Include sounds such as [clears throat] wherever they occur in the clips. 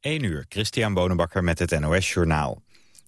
1 uur, Christian Bonenbakker met het NOS Journaal.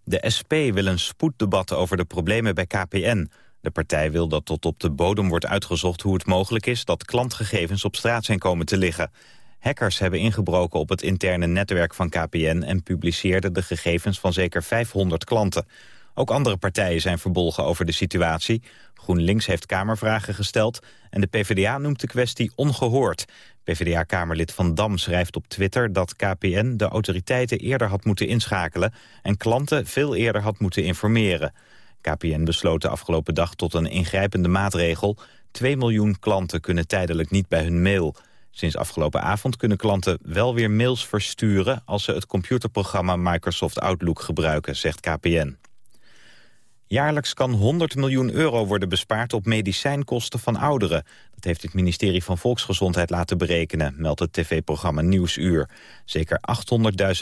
De SP wil een spoeddebat over de problemen bij KPN. De partij wil dat tot op de bodem wordt uitgezocht hoe het mogelijk is... dat klantgegevens op straat zijn komen te liggen. Hackers hebben ingebroken op het interne netwerk van KPN... en publiceerden de gegevens van zeker 500 klanten. Ook andere partijen zijn verbolgen over de situatie. GroenLinks heeft Kamervragen gesteld en de PvdA noemt de kwestie ongehoord. PvdA-kamerlid Van Dam schrijft op Twitter dat KPN de autoriteiten eerder had moeten inschakelen en klanten veel eerder had moeten informeren. KPN besloot de afgelopen dag tot een ingrijpende maatregel. 2 miljoen klanten kunnen tijdelijk niet bij hun mail. Sinds afgelopen avond kunnen klanten wel weer mails versturen... als ze het computerprogramma Microsoft Outlook gebruiken, zegt KPN. Jaarlijks kan 100 miljoen euro worden bespaard op medicijnkosten van ouderen. Dat heeft het ministerie van Volksgezondheid laten berekenen, meldt het tv-programma Nieuwsuur. Zeker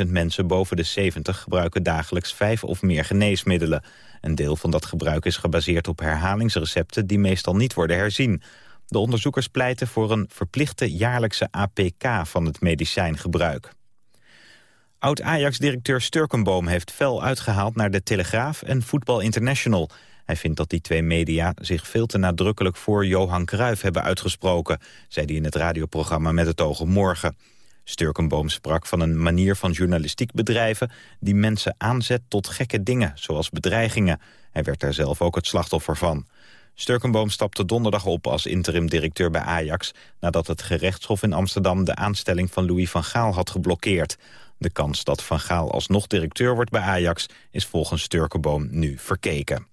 800.000 mensen boven de 70 gebruiken dagelijks vijf of meer geneesmiddelen. Een deel van dat gebruik is gebaseerd op herhalingsrecepten die meestal niet worden herzien. De onderzoekers pleiten voor een verplichte jaarlijkse APK van het medicijngebruik. Oud-Ajax-directeur Sturkenboom heeft fel uitgehaald naar de Telegraaf en Voetbal International. Hij vindt dat die twee media zich veel te nadrukkelijk voor Johan Cruijff hebben uitgesproken, zei hij in het radioprogramma Met het oog morgen. Sturkenboom sprak van een manier van journalistiek bedrijven die mensen aanzet tot gekke dingen, zoals bedreigingen. Hij werd daar zelf ook het slachtoffer van. Sturkenboom stapte donderdag op als interim-directeur bij Ajax... nadat het gerechtshof in Amsterdam de aanstelling van Louis van Gaal had geblokkeerd. De kans dat Van Gaal alsnog directeur wordt bij Ajax... is volgens Sturkenboom nu verkeken.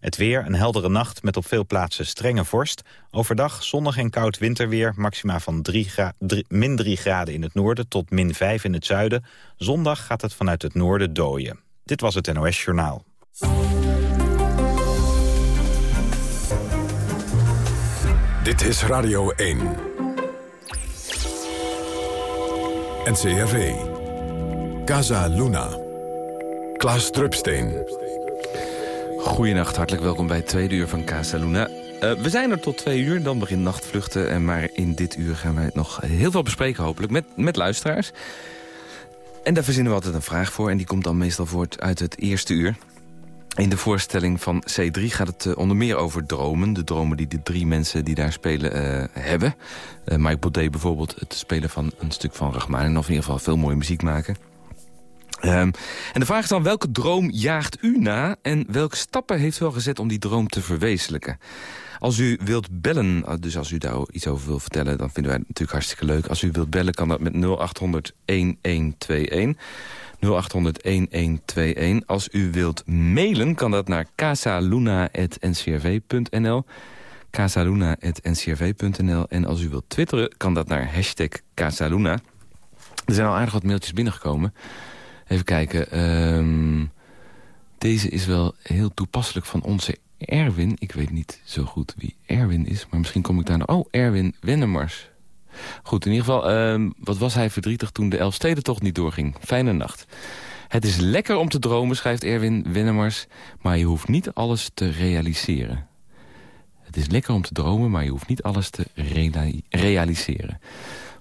Het weer, een heldere nacht met op veel plaatsen strenge vorst. Overdag zonnig en koud winterweer, maxima van 3 min 3 graden in het noorden... tot min 5 in het zuiden. Zondag gaat het vanuit het noorden dooien. Dit was het NOS Journaal. Dit is Radio 1. NCRV. Casa Luna. Klaas Drupsteen. Goedenacht, hartelijk welkom bij het tweede uur van Casa Luna. Uh, we zijn er tot twee uur, dan begint nachtvluchten. En maar in dit uur gaan wij nog heel veel bespreken hopelijk met, met luisteraars. En daar verzinnen we altijd een vraag voor. En die komt dan meestal voort uit het eerste uur. In de voorstelling van C3 gaat het uh, onder meer over dromen. De dromen die de drie mensen die daar spelen uh, hebben. Uh, Mike Baudet bijvoorbeeld het spelen van een stuk van Rachmaninoff. In ieder geval veel mooie muziek maken. Um, en de vraag is dan, welke droom jaagt u na... en welke stappen heeft u al gezet om die droom te verwezenlijken? Als u wilt bellen, dus als u daar iets over wilt vertellen... dan vinden wij het natuurlijk hartstikke leuk. Als u wilt bellen kan dat met 0800-1121... 0800-1121. Als u wilt mailen kan dat naar casaluna.ncrv.nl casaluna.ncrv.nl En als u wilt twitteren kan dat naar hashtag Casaluna. Er zijn al aardig wat mailtjes binnengekomen. Even kijken. Um, deze is wel heel toepasselijk van onze Erwin. Ik weet niet zo goed wie Erwin is, maar misschien kom ik daar... Oh, Erwin Wennemars. Goed, in ieder geval, uh, wat was hij verdrietig toen de Elfstedentocht niet doorging. Fijne nacht. Het is lekker om te dromen, schrijft Erwin Wennemars... maar je hoeft niet alles te realiseren. Het is lekker om te dromen, maar je hoeft niet alles te realiseren.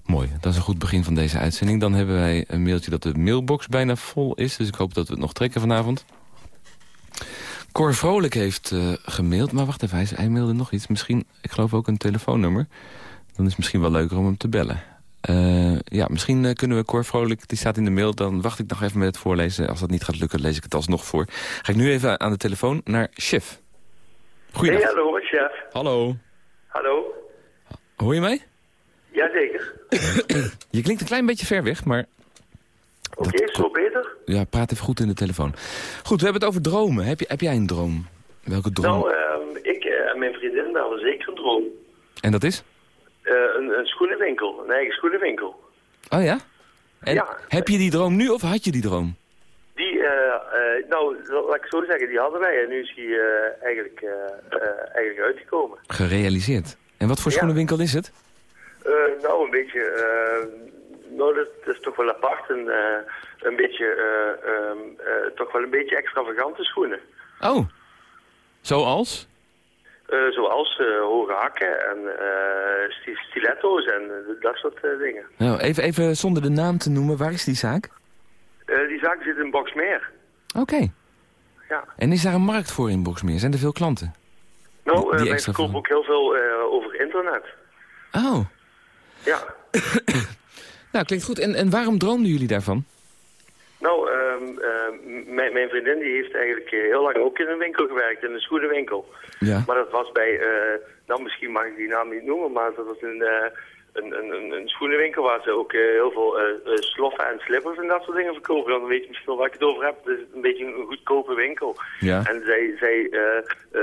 Mooi, dat is een goed begin van deze uitzending. Dan hebben wij een mailtje dat de mailbox bijna vol is. Dus ik hoop dat we het nog trekken vanavond. Cor Vrolijk heeft uh, gemaild. Maar wacht even, hij, hij mailde nog iets. Misschien, ik geloof ook een telefoonnummer. Dan is het misschien wel leuker om hem te bellen. Uh, ja, misschien uh, kunnen we Cor Vrolijk, die staat in de mail... dan wacht ik nog even met het voorlezen. Als dat niet gaat lukken, lees ik het alsnog voor. Ga ik nu even aan de telefoon naar Chef. Goeiedag. Hey, hallo, Chef. Hallo. Hallo. Hoor je mij? Jazeker. je klinkt een klein beetje ver weg, maar... Oké, okay, zo beter? Ja, praat even goed in de telefoon. Goed, we hebben het over dromen. Heb, je, heb jij een droom? Welke droom? Nou, uh, ik en mijn vriendin hebben zeker een droom. En dat is? Uh, een, een, schoenenwinkel, een eigen schoenenwinkel. Oh ja? En ja. heb je die droom nu of had je die droom? Die, uh, nou, laat ik zo zeggen, die hadden wij en nu is die eigenlijk, eigenlijk uitgekomen. Gerealiseerd. En wat voor schoenenwinkel is het? Uh, nou, een beetje... Uh, nou, dat, is toch wel apart. Een, uh, een beetje... Um, toch wel een beetje extravagante schoenen. Oh. Zoals? Eh, zoals eh, hoge hakken en eh, sti- stiletto's en eh, dat soort eh, dingen. Nou, even, even zonder de naam te noemen, waar is die zaak? Eh, die zaak zit in Boxmeer. Oké. Ja. En is daar een markt voor in Boxmeer? Zijn er veel klanten? Nou, Die eh, verkopen van- ook heel veel eh, over internet. Oh, Ja. [coughs] nou klinkt goed. En, en waarom droomden jullie daarvan? Nou, ehm, mijn, mijn vriendin die heeft eigenlijk eh, heel lang ook in een winkel gewerkt, in een schoenenwinkel. Ja. Maar dat was bij, nou misschien mag ik die naam niet noemen, maar dat was een, een, een, schoenenwinkel waar ze ook eh, heel veel eh, eh, sloffen en slippers en dat soort dingen verkopen. Dan weet je misschien wel waar ik het over heb. Het is een beetje een goedkope winkel. Ja. En zij, zij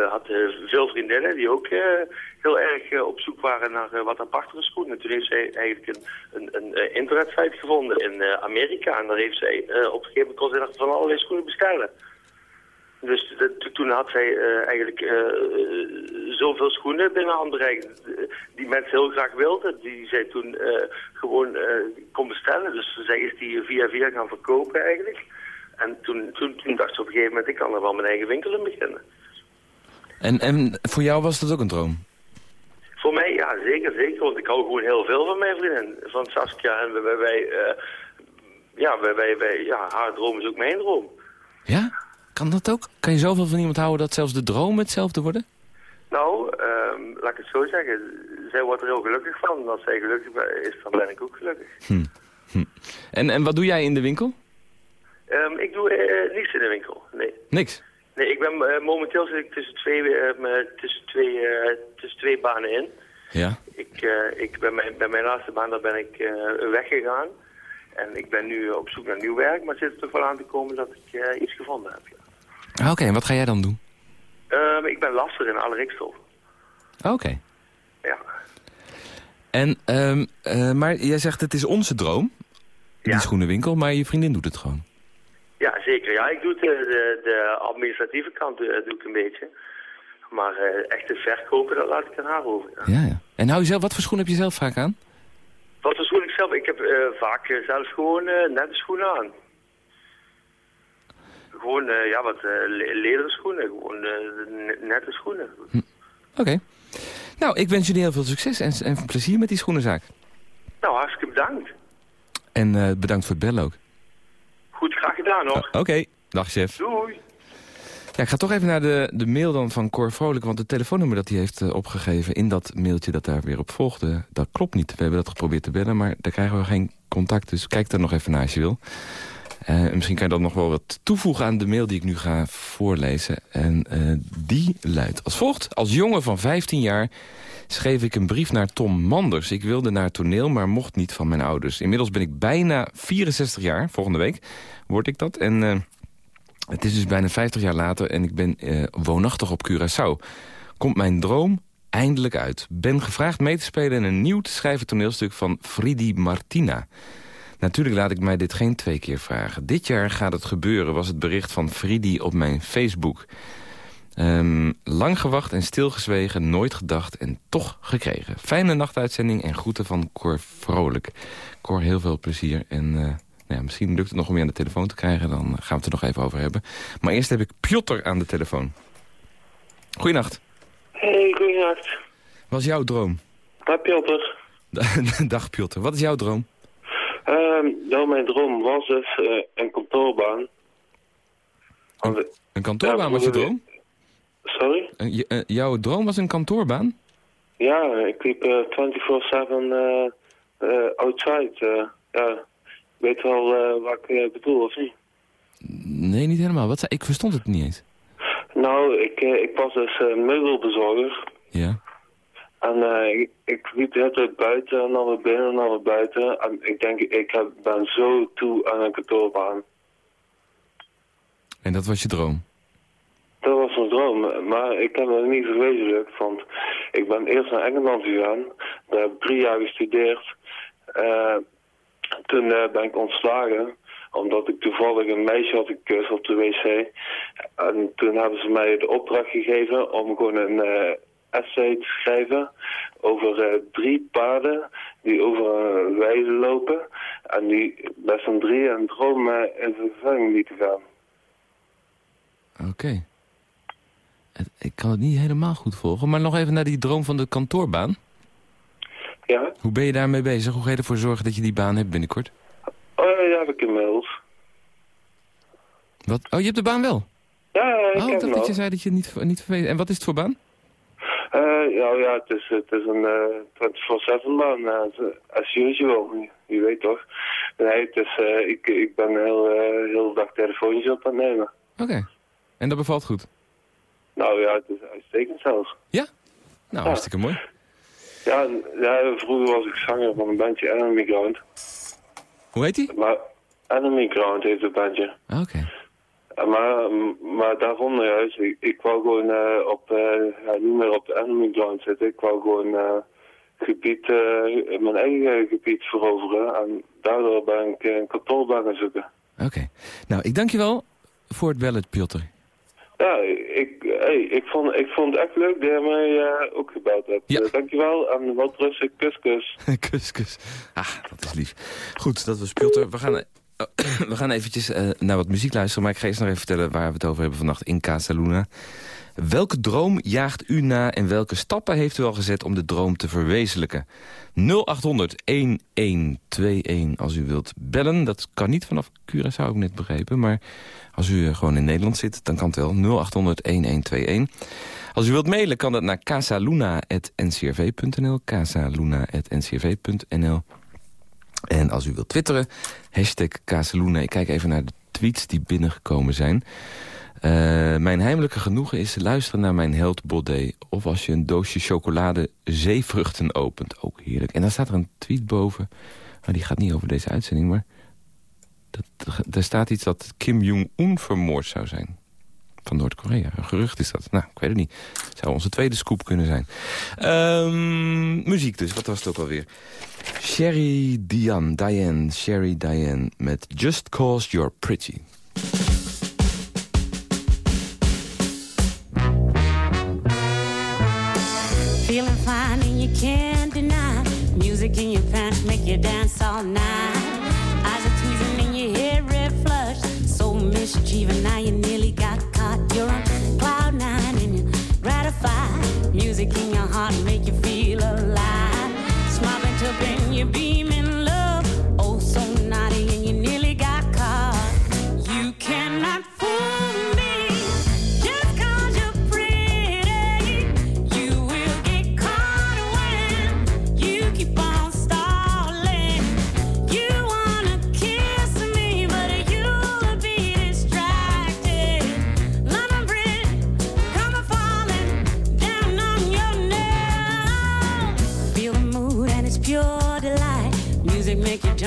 had veel vriendinnen die ook heel erg op zoek waren naar wat apartere schoenen. Toen heeft zij eigenlijk een, een, een internetsite gevonden in Amerika. En daar heeft zij op een gegeven moment kon van allerlei schoenen bestellen. Dus de- toen had zij eh, eigenlijk eh, zoveel schoenen binnen handbereik eh, die mensen heel graag wilden. Die zij toen gewoon kon bestellen. Dus zij is die via via gaan verkopen eigenlijk. En toen, toen, toen dacht ze op een gegeven moment, ik kan er wel mijn eigen winkel in beginnen. En, en voor jou was dat ook een droom? Voor mij, ja, zeker, zeker. Want ik hou gewoon heel veel van mijn vriendin, van Saskia. En wij, wij, ja, wij, wij, wij, ja, haar droom is ook mijn droom. Ja? Kan dat ook? Kan je zoveel van iemand houden dat zelfs de dromen hetzelfde worden? Nou, ehm, laat ik het zo zeggen. Zij wordt er heel gelukkig van. Als zij gelukkig is, dan ben ik ook gelukkig. En, en wat doe jij in de winkel? Ehm, ik doe eh, niets in de winkel, nee. Niks. Nee, ik ben eh, momenteel zit ik tussen twee, eh, me- tussen twee, eh, tussen twee banen in. Ja. Ik, eh, ik ben mijn, bij mijn laatste baan daar ben ik eh, weggegaan. En ik ben nu op zoek naar nieuw werk, maar het zit er toch wel aan te komen dat ik eh, iets gevonden heb. Oké, en wat ga jij dan doen? Ehm, ik ben lasser in Allerikstof. Oké. Ja. En, ehm, eh, maar jij zegt het is onze droom, die Ja. schoenenwinkel, maar je vriendin doet het gewoon. ja, zeker. Ja, ik doe het, eh, de, de administratieve kant eh, doe ik een beetje. Maar eh, echt het verkopen, dat laat ik aan haar over. ja. Ja, ja. En hou je zelf, wat voor schoen heb je zelf vaak aan? Wat voor schoen ik zelf? Ik heb vaak zelf gewoon nette schoenen aan. Gewoon, eh, ja, wat eh, le- lederen schoenen. Gewoon eh, ne- nette schoenen. Oké. Nou, ik wens jullie heel veel succes en, en plezier met die schoenenzaak. Nou, hartstikke bedankt. En bedankt voor het bellen ook. Goed, graag gedaan hoor. Oké, dag chef. Doei. Ja, ik ga toch even naar de, de mail dan van Cor Vrolijk... want het telefoonnummer dat hij heeft opgegeven... in dat mailtje dat daar weer op volgde, dat klopt niet. We hebben dat geprobeerd te bellen, maar daar krijgen we geen contact. Dus kijk daar nog even naar als je wil. Eh, en misschien kan je dan nog wel wat toevoegen aan de mail die ik nu ga voorlezen. En eh, die luidt als volgt. Als jongen van 15 jaar schreef ik een brief naar Tom Manders. Ik wilde naar toneel, maar mocht niet van mijn ouders. Inmiddels ben ik bijna 64 jaar. Volgende week word ik dat. En... eh, het is dus bijna 50 jaar later en ik ben woonachtig op Curaçao. Komt mijn droom eindelijk uit. Ben gevraagd mee te spelen in een nieuw te schrijven toneelstuk van Fridi Martina. Natuurlijk laat ik mij dit geen twee keer vragen. Dit jaar gaat het gebeuren, was het bericht van Fridi op mijn Facebook. Ehm, lang gewacht en stilgezwegen, nooit gedacht en toch gekregen. Fijne nachtuitzending en groeten van Cor Vrolijk. Cor, heel veel plezier en... eh, nou ja, misschien lukt het nog om je aan de telefoon te krijgen. Dan gaan we het er nog even over hebben. Maar eerst heb ik Piotr aan de telefoon. Goeienacht. Hey, goeienacht. Wat is jouw droom? Dag Piotr. [laughs] Dag Piotr. Wat is jouw droom? Ehm, nou, mijn droom was dus een kantoorbaan. Een kantoorbaan Ja, was je droom? sorry? Eh, eh, jouw droom was een kantoorbaan? Ja, ik liep eh 24-7 eh, eh, outside. ja, ik weet wel wat ik bedoel, of niet? Nee, niet helemaal. Wat zei, ik verstond het niet eens. Nou, ik, ik was dus meubelbezorger. Ja. En eh, ik, ik liep de hele tijd buiten en dan weer binnen en dan weer buiten. En ik denk, ik heb, ben zo toe aan een kantoorbaan. En dat was je droom? Dat was mijn droom, maar ik heb het niet verwezenlijkt, want ik ben eerst naar Engeland gegaan. Daar heb ik drie jaar gestudeerd. Eh, toen eh, ben ik ontslagen, omdat ik toevallig een meisje had gekust op de wc. En toen hebben ze mij de opdracht gegeven om gewoon een essay te schrijven over eh, drie paarden die over een weide lopen. En die best een drie een droom eh, in vervulling lieten gaan. Oké. Ik kan het niet helemaal goed volgen. Maar nog even naar die droom van de kantoorbaan. Ja? Hoe ben je daarmee bezig? Hoe ga je ervoor zorgen dat je die baan hebt binnenkort? Oh ja, heb ik inmiddels. Wat? Oh, je hebt de baan wel? Ja, ik Oh, heb dat je zei dat je niet, niet vervelend... En wat is het voor baan? Eh, ja, ja, het is, het is een eh 24-7 baan, eh, as usual, je, weet toch. Nee, het is, eh, ik, ik ben heel, heel dag telefoontjes op aan het nemen. Oké. En dat bevalt goed? Nou ja, het is uitstekend zelfs. Ja? Nou, hartstikke mooi. Ja, ja, vroeger was ik zanger van een bandje Enemy Ground. Hoe heet die? Maar Enemy Ground heet het bandje. Ah, Oké. Maar, maar daaronder juist, ik, ik wou gewoon eh, op, eh, ja, niet meer op de Enemy Ground zitten. Ik wou gewoon eh, gebied, eh, mijn eigen gebied veroveren. En daardoor ben ik een gaan zoeken. Oké. Nou, ik dank je wel voor het bellen, Piotr. Ja, ik, hey, ik, vond, ik vond het echt leuk dat je mij ook gebeld hebt. Ja. Dankjewel en wat rustig, kus kus. [laughs] kus, kus. Ah, dat is lief. Goed, dat was Piotr. We gaan, [coughs] we gaan eventjes eh, naar wat muziek luisteren. Maar ik ga eerst nog even vertellen waar we het over hebben vannacht in Casa Luna. Welke droom jaagt u na en welke stappen heeft u al gezet om de droom te verwezenlijken? 0800 1121 als u wilt bellen. Dat kan niet vanaf Curaçao, ik net begrepen. Maar als u eh, gewoon in Nederland zit, dan kan het wel. 0800 1121. Als u wilt mailen, kan dat naar casaluna.ncrv.nl. casaluna.ncrv.nl. En als u wilt twitteren, hashtag Casaluna. Ik kijk even naar de tweets die binnengekomen zijn. Eh, mijn heimelijke genoegen is luisteren naar mijn held Baudet. Of als je een doosje chocolade zeevruchten opent. Ook heerlijk. En dan staat er een tweet boven. Maar die gaat niet over deze uitzending, maar... Dat, er staat iets dat Kim Jong-un vermoord zou zijn. Van Noord-Korea. Een gerucht is dat. Nou, ik weet het niet. Zou onze tweede scoop kunnen zijn. Ehm, muziek dus. Wat was het ook alweer? Sherry Diane. Diane. Sherry Diane. Met Just Cause You're Pretty. Feeling fine and you can't deny. Music in your pants make you dance all night. Eyes are tweezing and your hair red flush. So mischievous, now you nearly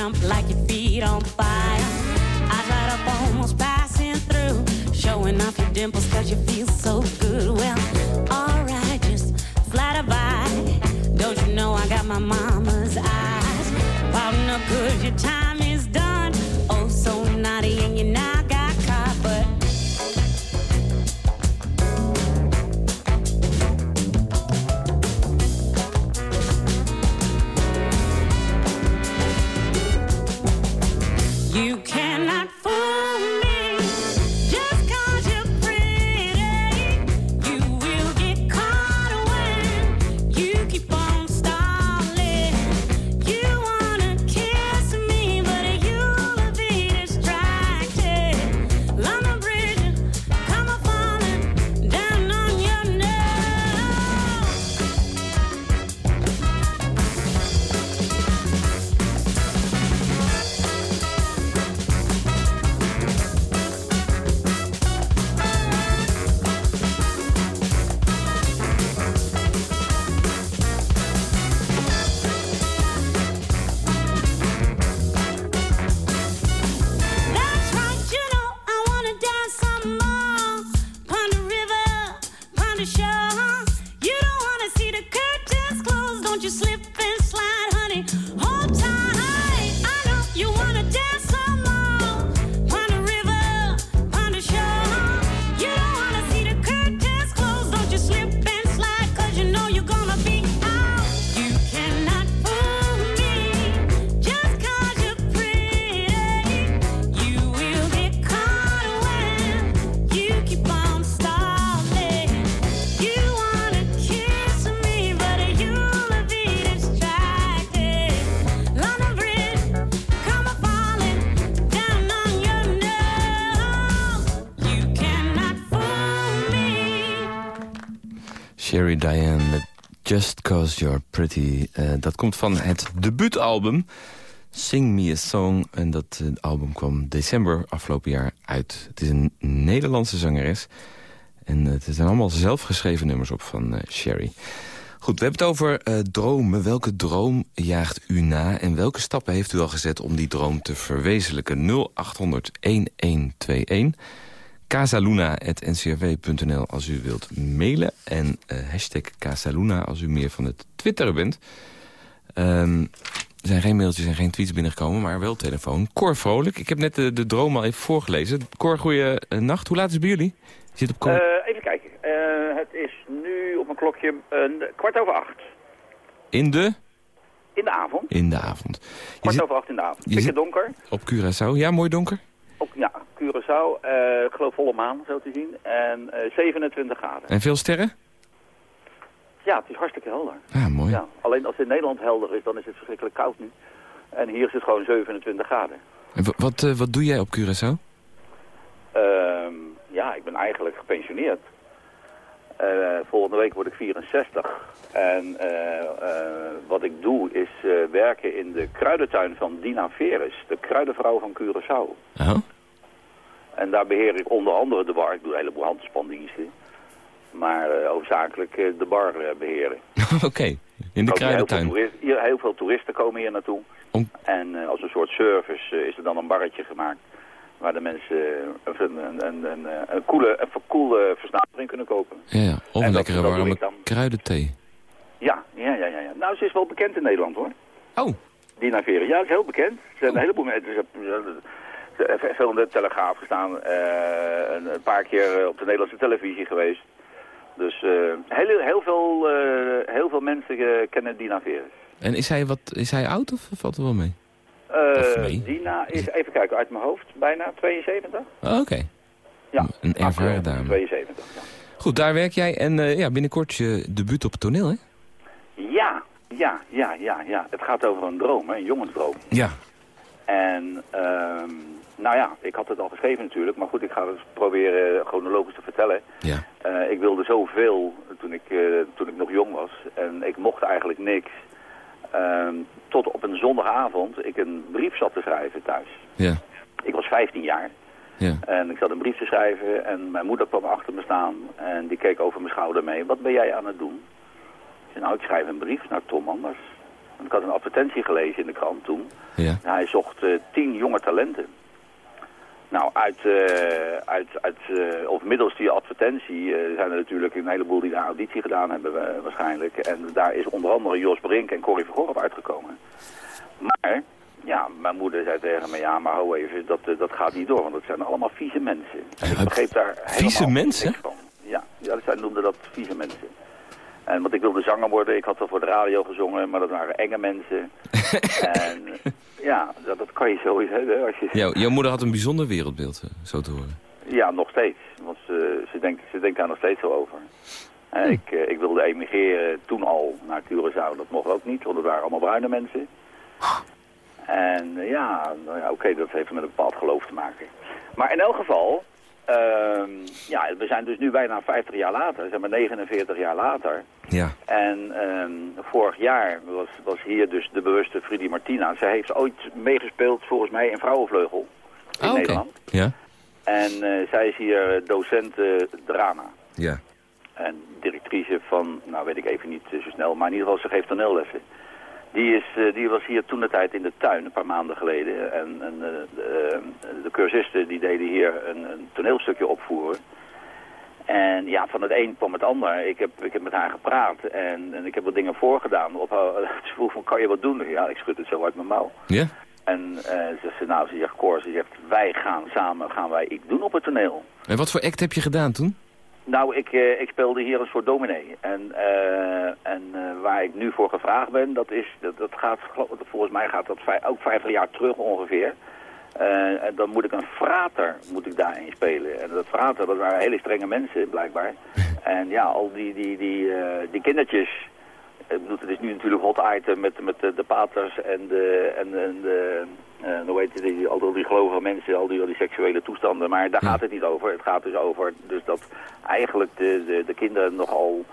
jump like your feet on fire. Eyes light up, almost passing through. Showing off your dimples cause you feel so good. Well, alright, just flatter by. Don't you know I got my mama's eyes? Pouting up good, your time Sherry Diane Just Cause You're Pretty. Eh, dat komt van het debuutalbum Sing Me A Song. En dat eh, album kwam december afgelopen jaar uit. Het is een Nederlandse zangeres. En het zijn allemaal zelfgeschreven nummers op van Sherry. Goed, we hebben het over dromen. Welke droom jaagt u na? En welke stappen heeft u al gezet om die droom te verwezenlijken? 0800 1121 casaluna.ncrv.nl als u wilt mailen. En uh, hashtag Casaluna als u meer van het twitteren bent. Um, er zijn geen mailtjes en geen tweets binnengekomen, maar wel telefoon. Cor Vrolijk, ik heb net de, de droom al even voorgelezen. Cor, goeie uh, nacht. Hoe laat is het bij jullie? Je zit op uh, even kijken. het is nu op een klokje kwart over acht. In de? In de avond. In de avond. kwart over acht in de avond. Pikke donker. Op Curaçao. Ja, mooi donker. Op, ja, Curaçao. Uh, ik geloof volle maan, zo te zien. En uh, 27 graden. En veel sterren? Ja, het is hartstikke helder. Ja, mooi. Ja, alleen als het in Nederland helder is, dan is het verschrikkelijk koud nu. En hier is het gewoon 27 graden. En wat, uh, wat doe jij op Curaçao? Ehm, ja, ik ben eigenlijk gepensioneerd. Uh, volgende week word ik 64. En wat ik doe is werken in de kruidentuin van Dina Veres, de kruidenvrouw van Curaçao. Oh. En daar beheer ik onder andere de bar. Ik doe een heleboel handspandiensten. Maar uh, hoofdzakelijk uh, de bar uh, beheren. [laughs] Oké, in de kruidentuin. Heel, hier, heel veel toeristen komen hier naartoe. Om... En als een soort service is er dan een barretje gemaakt. Waar de mensen een, een, een, een, een koele, een koele versnapering kunnen kopen. Ja, ja. of een lekkere warme kruidenthee. Ja, ja, ja, ja, ja. Nou, ze is wel bekend in Nederland hoor. Oh. Dina Veren, ja, is heel bekend. Er zijn oh. een heleboel mensen veel in de Telegraaf gestaan. Uh, een, paar keer op de Nederlandse televisie geweest. Dus uh, heel, heel, veel, uh, heel veel mensen kennen Dina Veres. En is hij, wat, is hij oud of valt er wel mee? mee? Dina is, even kijken, uit mijn hoofd, bijna 72. Oh, Oké. Okay. Ja, een ervaren dame. 72, ja. Goed, daar werk jij en ja, binnenkort je debuut op het toneel, hè? Ja, ja, ja, ja, ja. Het gaat over een droom, hè, een jongensdroom. Ja. En... ehm nou ja, ik had het al geschreven natuurlijk, maar goed, ik ga het proberen chronologisch te vertellen. Ja. Uh, ik wilde zoveel toen ik, uh, toen ik nog jong was en ik mocht eigenlijk niks. Uh, tot op een zondagavond ik een brief zat te schrijven thuis. Ja. Ik was 15 jaar. Ja. En ik zat een brief te schrijven en mijn moeder kwam achter me staan en die keek over mijn schouder mee. Wat ben jij aan het doen? Ik zei, nou, ik schrijf een brief naar Tom Anders. Ik had een advertentie gelezen in de krant toen. Ja. Hij zocht uh, tien jonge talenten. Nou, uit, uh, uit, uit uh, of middels die advertentie uh, zijn er natuurlijk een heleboel die de auditie gedaan hebben waarschijnlijk. En daar is onder andere Jos Brink en Corrie Vergorp uitgekomen. Maar, ja, mijn moeder zei tegen me, ja, maar hou even, dat, dat gaat niet door, want dat zijn allemaal vieze mensen. En ik begreep daar Vieze mensen? Van. Ja, ja, zij noemden dat vieze mensen. En want ik wilde zanger worden, ik had al voor de radio gezongen, maar dat waren enge mensen. [laughs] en ja, dat, dat kan je hebben. Als je... Jouw, jouw moeder had een bijzonder wereldbeeld, eh, zo te horen. Ja, nog steeds. Want ze, ze, denkt, ze denkt daar nog steeds zo over. Hm. Ik, uh, ik wilde emigreren toen al naar Curaçao. Dat mocht ook niet, want het waren allemaal bruine mensen. En uh, ja, nou ja oké, okay, dat heeft met een bepaald geloof te maken. Maar in elk geval, uh, ja, we zijn dus nu bijna 50 jaar later, zeg maar 49 jaar later. Ja. En uh, vorig jaar was, was hier dus de bewuste Freddy Martina. Zij heeft ooit meegespeeld, volgens mij, in Vrouwenvleugel in oh, Nederland. Okay. Ja. En uh, zij is hier docent drama. Ja. En directrice van, nou weet ik even niet zo snel, maar in ieder geval ze geeft toneellessen. Die, is, uh, die was hier toen de tijd in de tuin, een paar maanden geleden. En, en uh, de, de, cursisten die deden hier een, een, toneelstukje opvoeren. En ja, van het een kwam het ander. Ik heb, ik heb met haar gepraat en, en ik heb wat dingen voorgedaan. Op [laughs] ze vroeg van, kan je wat doen? Ja, ik schud het zo uit mijn mouw. Ja? En uh, ze zegt, nou, ze zegt, Cor, ze zegt, wij gaan samen, gaan wij ik doen op het toneel. En wat voor act heb je gedaan toen? Nou, ik, uh, ik speelde hier een soort dominee. En, uh, en uh, waar ik nu voor gevraagd ben, dat, is, dat, dat gaat, volgens mij gaat dat vijf, ook 50 jaar terug ongeveer. en dan moet ik een frater moet ik daarin spelen. En dat frater, dat waren hele strenge mensen blijkbaar. [laughs] en ja, al die, die, die, die kindertjes, ik bedoel, het is nu natuurlijk hot item met, met de, de paters en de, en, en de, uh, heet het, die, al die gelovige mensen, al die, al die seksuele toestanden. Maar daar ja. gaat het niet over. Het gaat dus over dus dat eigenlijk de, de, de kinderen nogal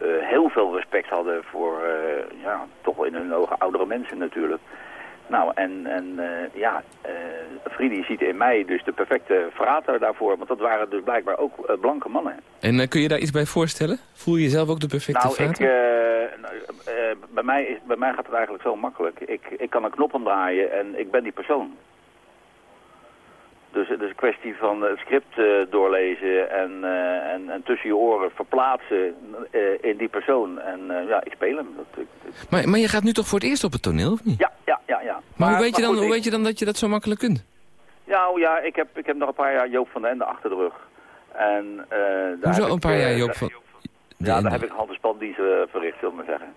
eh, heel veel respect hadden voor, eh, ja, toch wel in hun ogen oudere mensen natuurlijk. Nou, en, en eh, ja, uh, Friedi ziet in mij dus de perfecte verrader daarvoor. Want dat waren dus blijkbaar ook eh, blanke mannen. En kun je daar iets bij voorstellen? Voel je jezelf ook de perfecte nou? Ik, nou, bij, mij is, bij mij gaat het eigenlijk zo makkelijk. Ik, ik kan een knop omdraaien en ik ben die persoon. Dus het is een kwestie van het script doorlezen en, en, en, tussen je oren verplaatsen in die persoon. En ja, ik speel hem. Dat, dat... Maar, maar je gaat nu toch voor het eerst op het toneel, of niet? Ja. Maar, maar, hoe, weet, je dan, goed, hoe ik... weet je dan dat je dat zo makkelijk kunt? Ja, ja ik, heb, ik heb nog een paar jaar Joop van den Ende achter de rug. En, daar Hoezo een paar ik, jaar Joop van Ja, daar heb ik hand- en spandiensten verricht, zullen we maar zeggen.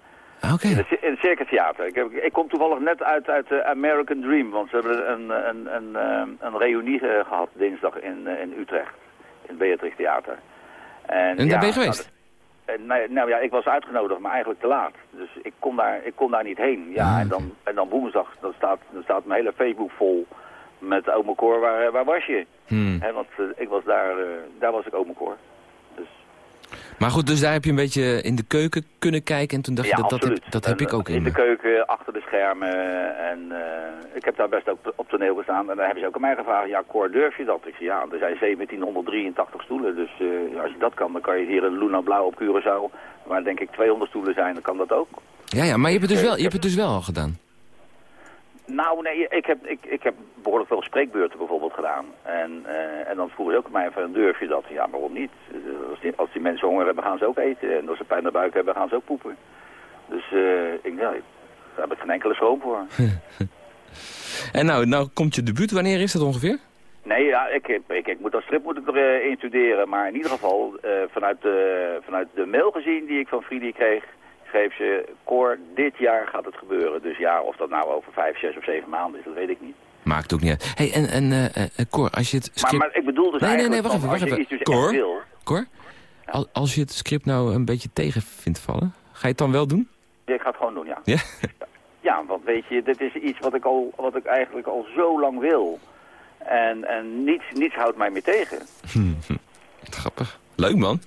Oké. In, het, in het Circus Theater. Ik, heb, ik kom toevallig net uit, uit uh, American Dream, want ze hebben een, een, een, een, reunie uh, gehad dinsdag in, uh, in Utrecht, in het Beatrix Theater. En, en ja, daar ben je geweest? Nou, nou, ja, ik was uitgenodigd, maar eigenlijk te laat. Dus ik kon daar, ik kon daar niet heen. Ja, Ah, en, dan, en dan woensdag, dan staat, dan staat mijn hele Facebook vol met Ome Cor, waar, waar was je? Hmm. He, want ik was daar, daar was ik Ome Cor. Maar goed, dus daar heb je een beetje in de keuken kunnen kijken en toen dacht je, dat, dat, heb, absoluut. dat heb En, ik ook in, in me. de keuken, achter de schermen. En uh, ik heb daar best ook op toneel gestaan. En dan hebben ze ook aan mij gevraagd, ja Cor, durf je dat? Ik zei, ja, er zijn 1783 stoelen. Dus uh, als je dat kan, dan kan je hier in Luna Blauw op Curaçao. Waar denk ik 200 stoelen zijn, dan kan dat ook. Ja, ja, maar je hebt het dus wel, je hebt het dus wel al gedaan. Nou, nee, ik heb, ik, ik heb behoorlijk veel spreekbeurten bijvoorbeeld gedaan. En, uh, en dan vroegen ze ook mij van, durf je dat? Ja, waarom niet? Als die, als die mensen honger hebben, gaan ze ook eten. En als ze pijn naar buik hebben, gaan ze ook poepen. Dus uh, ik, ja, daar heb ik geen enkele schroom voor. [laughs] en nou, nou komt je debuut. Wanneer is dat ongeveer? Nee, ja, ik, ik, ik moet dat strip moet ik erin uh, studeren. Maar in ieder geval, vanuit, de, vanuit de mail gezien die ik van Friedi kreeg schreef ze, Cor, dit jaar gaat het gebeuren. Dus ja, of dat nou over vijf, zes of zeven maanden is, dat weet ik niet. Maakt ook niet uit. hey, en, en uh, Cor, als je het script... Maar, maar ik bedoel dus nee, nee, nee, wacht even, wacht even. Dus Cor, Cor ja. als je het script nou een beetje tegen vindt vallen, ga je het dan wel doen? Ja, ik ga het gewoon doen, ja. Ja? [laughs] ja, want weet je, dit is iets wat ik, al, wat ik eigenlijk al zo lang wil. En, en niets, niets houdt mij meer tegen. [laughs] Grappig. Leuk, man.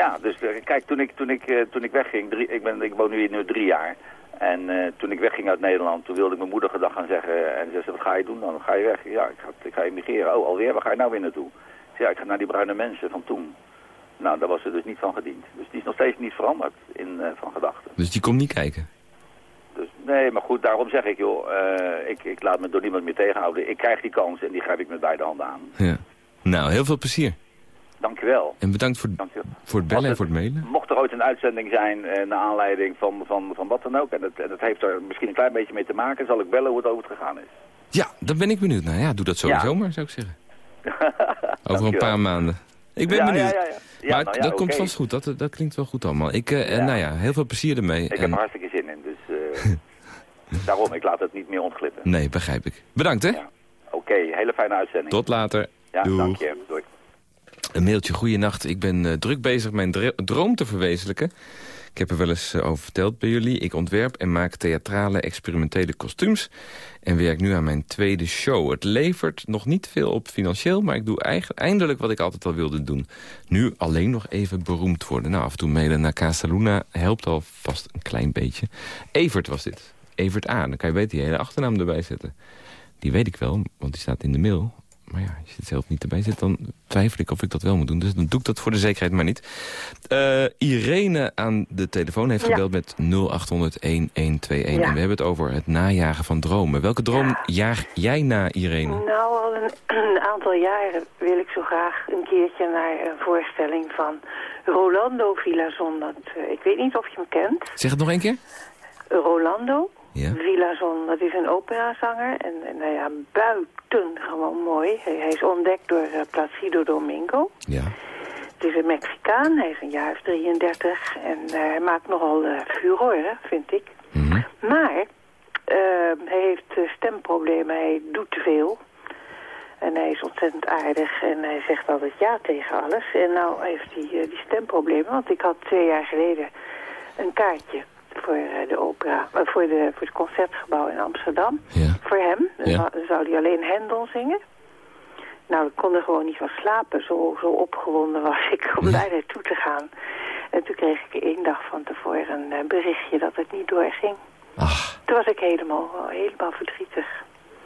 Ja, dus uh, kijk, toen ik, toen ik, uh, toen ik wegging, drie, ik, ben, ik woon nu, nu drie jaar. En uh, toen ik wegging uit Nederland, toen wilde ik mijn moeder gedag gaan zeggen. En ze zei, wat ga je doen dan? Ga je weg? Ja, ik ga, ik ga emigreren. Oh, alweer? Waar ga je nou weer naartoe? Zei, ja, ik ga naar die bruine mensen van toen. Nou, daar was ze dus niet van gediend. Dus die is nog steeds niet veranderd in, van gedachten. Dus die komt niet kijken? Dus, nee, maar goed, daarom zeg ik, joh, ik, ik laat me door niemand meer tegenhouden. Ik krijg die kans en die grijp ik met beide handen aan. Ja. Nou, heel veel plezier. Dankjewel. En bedankt voor, voor het bellen het, en voor het mailen. Mocht er ooit een uitzending zijn uh, naar aanleiding van, van, van wat dan ook... en dat, en dat heeft er misschien een klein beetje mee te maken... zal ik bellen hoe het over het gegaan is. Ja, daar ben ik benieuwd naar. Ja, doe dat sowieso ja. maar, zou ik zeggen. [laughs] over een paar maanden. Ik ben ja, benieuwd. Ja, ja, maar nou dat okay. komt vast goed. Dat, dat klinkt wel goed allemaal. Ik, uh, nou ja, heel veel plezier ermee. Ik en... heb er hartstikke zin in, dus... Uh, [laughs] daarom, ik laat het niet meer ontglippen. Nee, begrijp ik. Bedankt, hè? Oké, okay, hele fijne uitzending. Tot later. Ja, Doeg. dank je. Doei. Een mailtje, goeienacht. Ik ben uh, druk bezig mijn droom te verwezenlijken. Ik heb er wel eens uh, over verteld bij jullie. Ik ontwerp en maak theatrale experimentele kostuums. En werk nu aan mijn tweede show. Het levert nog niet veel op financieel... maar ik doe eigenlijk eindelijk wat ik altijd al wilde doen. Nu alleen nog even beroemd worden. Nou, af en toe mailen naar Casaluna helpt al vast een klein beetje. Evert was dit. Evert A. Dan kan je beter die hele achternaam erbij zetten. Die weet ik wel, want die staat in de mail... Maar ja, als je het zelf niet erbij zit, dan twijfel ik of ik dat wel moet doen. Dus dan doe ik dat voor de zekerheid maar niet. Uh, Irene aan de telefoon heeft gebeld ja. met 0800-1121. Ja. En we hebben het over het najagen van dromen. Welke droom ja. jaag jij na, Irene? Nou, al een, [clears throat] een, aantal jaren wil ik zo graag een keertje naar een voorstelling van Rolando Villazon. Dat, uh, ik weet niet of je hem kent. Zeg het nog een keer. Rolando ja. Villazon, dat is een operazanger. En, en nou ja, buitengewoon mooi. Hij, hij is ontdekt door uh, Placido Domingo. Ja. Het is een Mexicaan, hij is een jaar of 33. En uh, hij maakt nogal uh, furore, vind ik. Mm -hmm. Maar hij heeft stemproblemen, hij doet te veel. En hij is ontzettend aardig en hij zegt altijd ja tegen alles. En nou heeft hij die stemproblemen, want ik had twee jaar geleden een kaartje voor de opera, voor, de, voor het concertgebouw in Amsterdam. Ja. Voor hem. Dan zou hij alleen Hendel zingen. Nou, ik kon er gewoon niet van slapen. Zo, zo opgewonden was ik om daar naartoe te gaan. En toen kreeg ik één dag van tevoren een eh, berichtje dat het niet doorging. Ach, Toen was ik helemaal, helemaal verdrietig.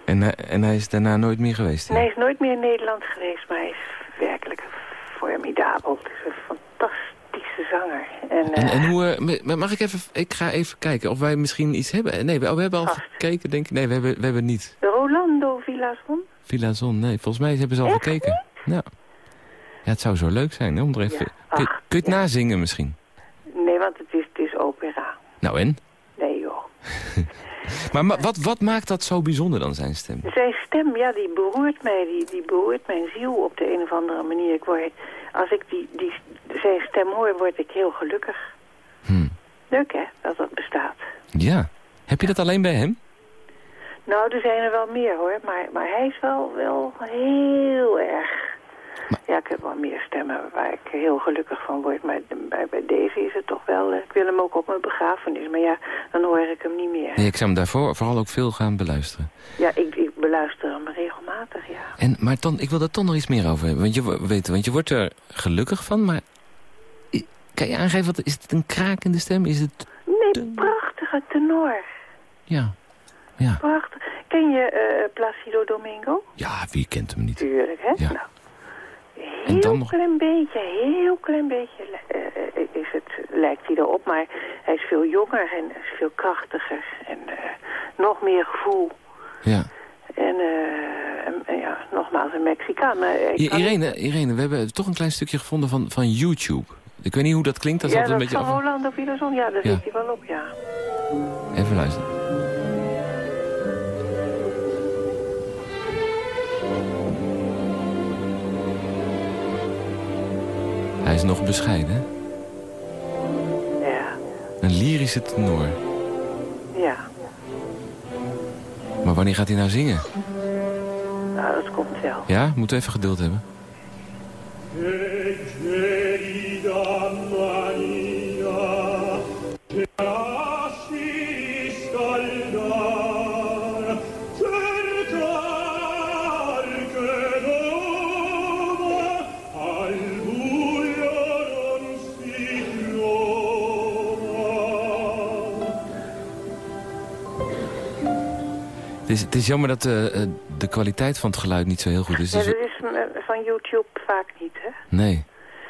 en, hij- en hij is daarna nooit meer geweest? En hij is nooit meer in Nederland geweest, maar hij is werkelijk formidabel. Het is een fantastische zanger. En, En, eh, en hoe, eh, ma- mag ik even, ik ga even kijken of wij misschien iets hebben. Nee, we, we hebben al gekeken, denk ik. Nee, we hebben, we hebben niet. Rolando Villazon? Villa Zon, nee, volgens mij hebben ze al Echt gekeken. Ja. ja, het zou zo leuk zijn, hè, om er even... Ja. Kun, je het ja. nazingen misschien? Nee, want het is, het is opera. Nou, en? Nee joh. [laughs] Maar ma- wat, wat maakt dat zo bijzonder dan, zijn stem? Zijn stem, ja, die beroert mij, die, die beroert mijn ziel op de een of andere manier. Ik word, als ik die, die, zijn stem hoor, word ik heel gelukkig. Hm. Leuk hè, dat dat bestaat. Ja. Heb je dat alleen bij hem? Nou, er zijn er wel meer hoor, maar, maar hij is wel, wel heel erg... Ja, ik heb wel meer stemmen waar ik heel gelukkig van word. Maar bij, bij deze is het toch wel... eh, Ik wil hem ook op mijn begrafenis. Maar ja, dan hoor ik hem niet meer. Nee, ik zou hem daarvoor vooral ook veel gaan beluisteren. Ja, ik, ik beluister hem regelmatig, ja. En, maar dan, ik wil daar toch nog iets meer over hebben. Want je, weet, want je wordt er gelukkig van, maar... Kan je aangeven, wat, is het een kraak in de stem? Is het... Nee, prachtige tenor. Ja. Ja. Prachtig. Ken je eh, Placido Domingo? Ja, wie kent hem niet? Tuurlijk, hè? Ja. Nou, En heel dan nog- klein beetje, heel klein beetje eh, eh, is het, lijkt hij erop. Maar hij is veel jonger en is veel krachtiger. En eh, nog meer gevoel. Ja. En, eh, ja, nogmaals, een Mexicaan. Maar Irene, Irene, we hebben toch een klein stukje gevonden van, van YouTube. Ik weet niet hoe dat klinkt, dat is ja, altijd dat een beetje van af... Rolando Villazon, ja, daar Ja. zit hij wel op, ja. Even luisteren. Hij is nog bescheiden? Ja, Een lyrische tenor. ja. Maar wanneer gaat hij nou zingen? Nou, dat komt wel. Ja, moeten we even geduld hebben. Egerida Maria, mania, is, het is jammer dat eh, eh, de kwaliteit van het geluid niet zo heel goed is. Ja, Dus dat is eh, van YouTube vaak niet, hè? nee.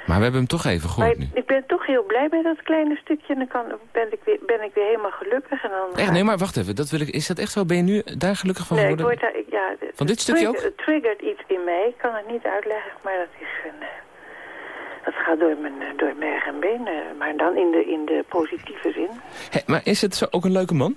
Maar we hebben hem toch even Maar gehoord nu. ik ben toch heel blij met dat kleine stukje. En dan kan, ben, ik weer, ben ik weer helemaal gelukkig. En dan Echt, nee, maar wacht even. Dat wil ik, is dat echt zo? Ben je nu daar gelukkig van Nee, ik geworden? word daar, ik- ja, Van dit stukje trigger- Het triggert iets in mij. Ik kan het niet uitleggen, maar dat is een... Dat gaat door mijn, door merg en been. eh, Maar dan in de, in de positieve zin. Maar is het zo ook een leuke man?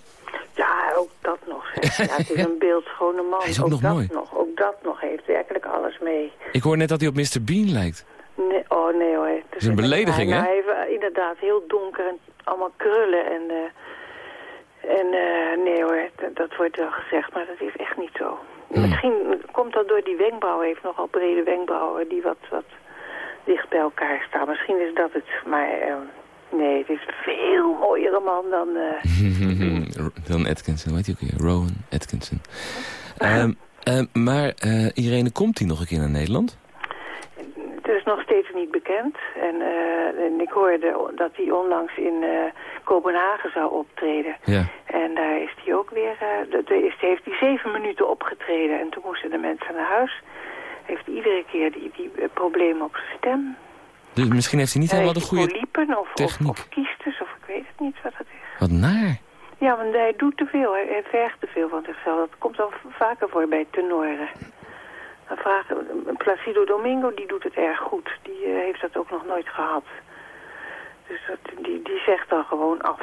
Ja, ook dat nog. zeg. Ja, het is een beeldschone man. Hij is ook nog dat mooi. Nog, ook dat nog heeft werkelijk alles mee. Ik hoor net dat hij op Mr. Bean lijkt. Nee, oh nee hoor. Het is een belediging, hè? Hij heeft eh, inderdaad heel donker en allemaal krullen. En, eh, en eh, nee hoor, dat wordt wel gezegd, maar dat is echt niet zo. Hmm. Misschien komt dat door die wenkbrauwen. Hij heeft nogal brede wenkbrauwen die wat, wat dicht bij elkaar staan. Misschien is dat het, maar eh, nee, het is een veel mooiere man dan... eh, [laughs] Dan Atkinson, heet hij ook weer? Rowan Atkinson. Ehm, ehm, maar eh, Irene, komt hij nog een keer naar Nederland? Het is nog steeds niet bekend. En, eh, en ik hoorde dat hij onlangs in Kopenhagen zou optreden. Ja. En daar is hij ook weer... is- heeft hij zeven minuten opgetreden. En toen moesten de mensen naar huis. Heeft iedere keer die, die problemen op zijn stem. Dus misschien heeft hij niet Hij helemaal de goede... polypen of, of, techniek. of kiestes of ik weet het niet wat het is. Wat naar. Ja, want hij doet te veel. Hij, hij vergt te veel van zichzelf. Dat komt al vaker voor bij tenoren. Dan vragen, Placido Domingo die doet het erg goed. Die eh, heeft dat ook nog nooit gehad. Dus dat, die, die zegt dan gewoon af.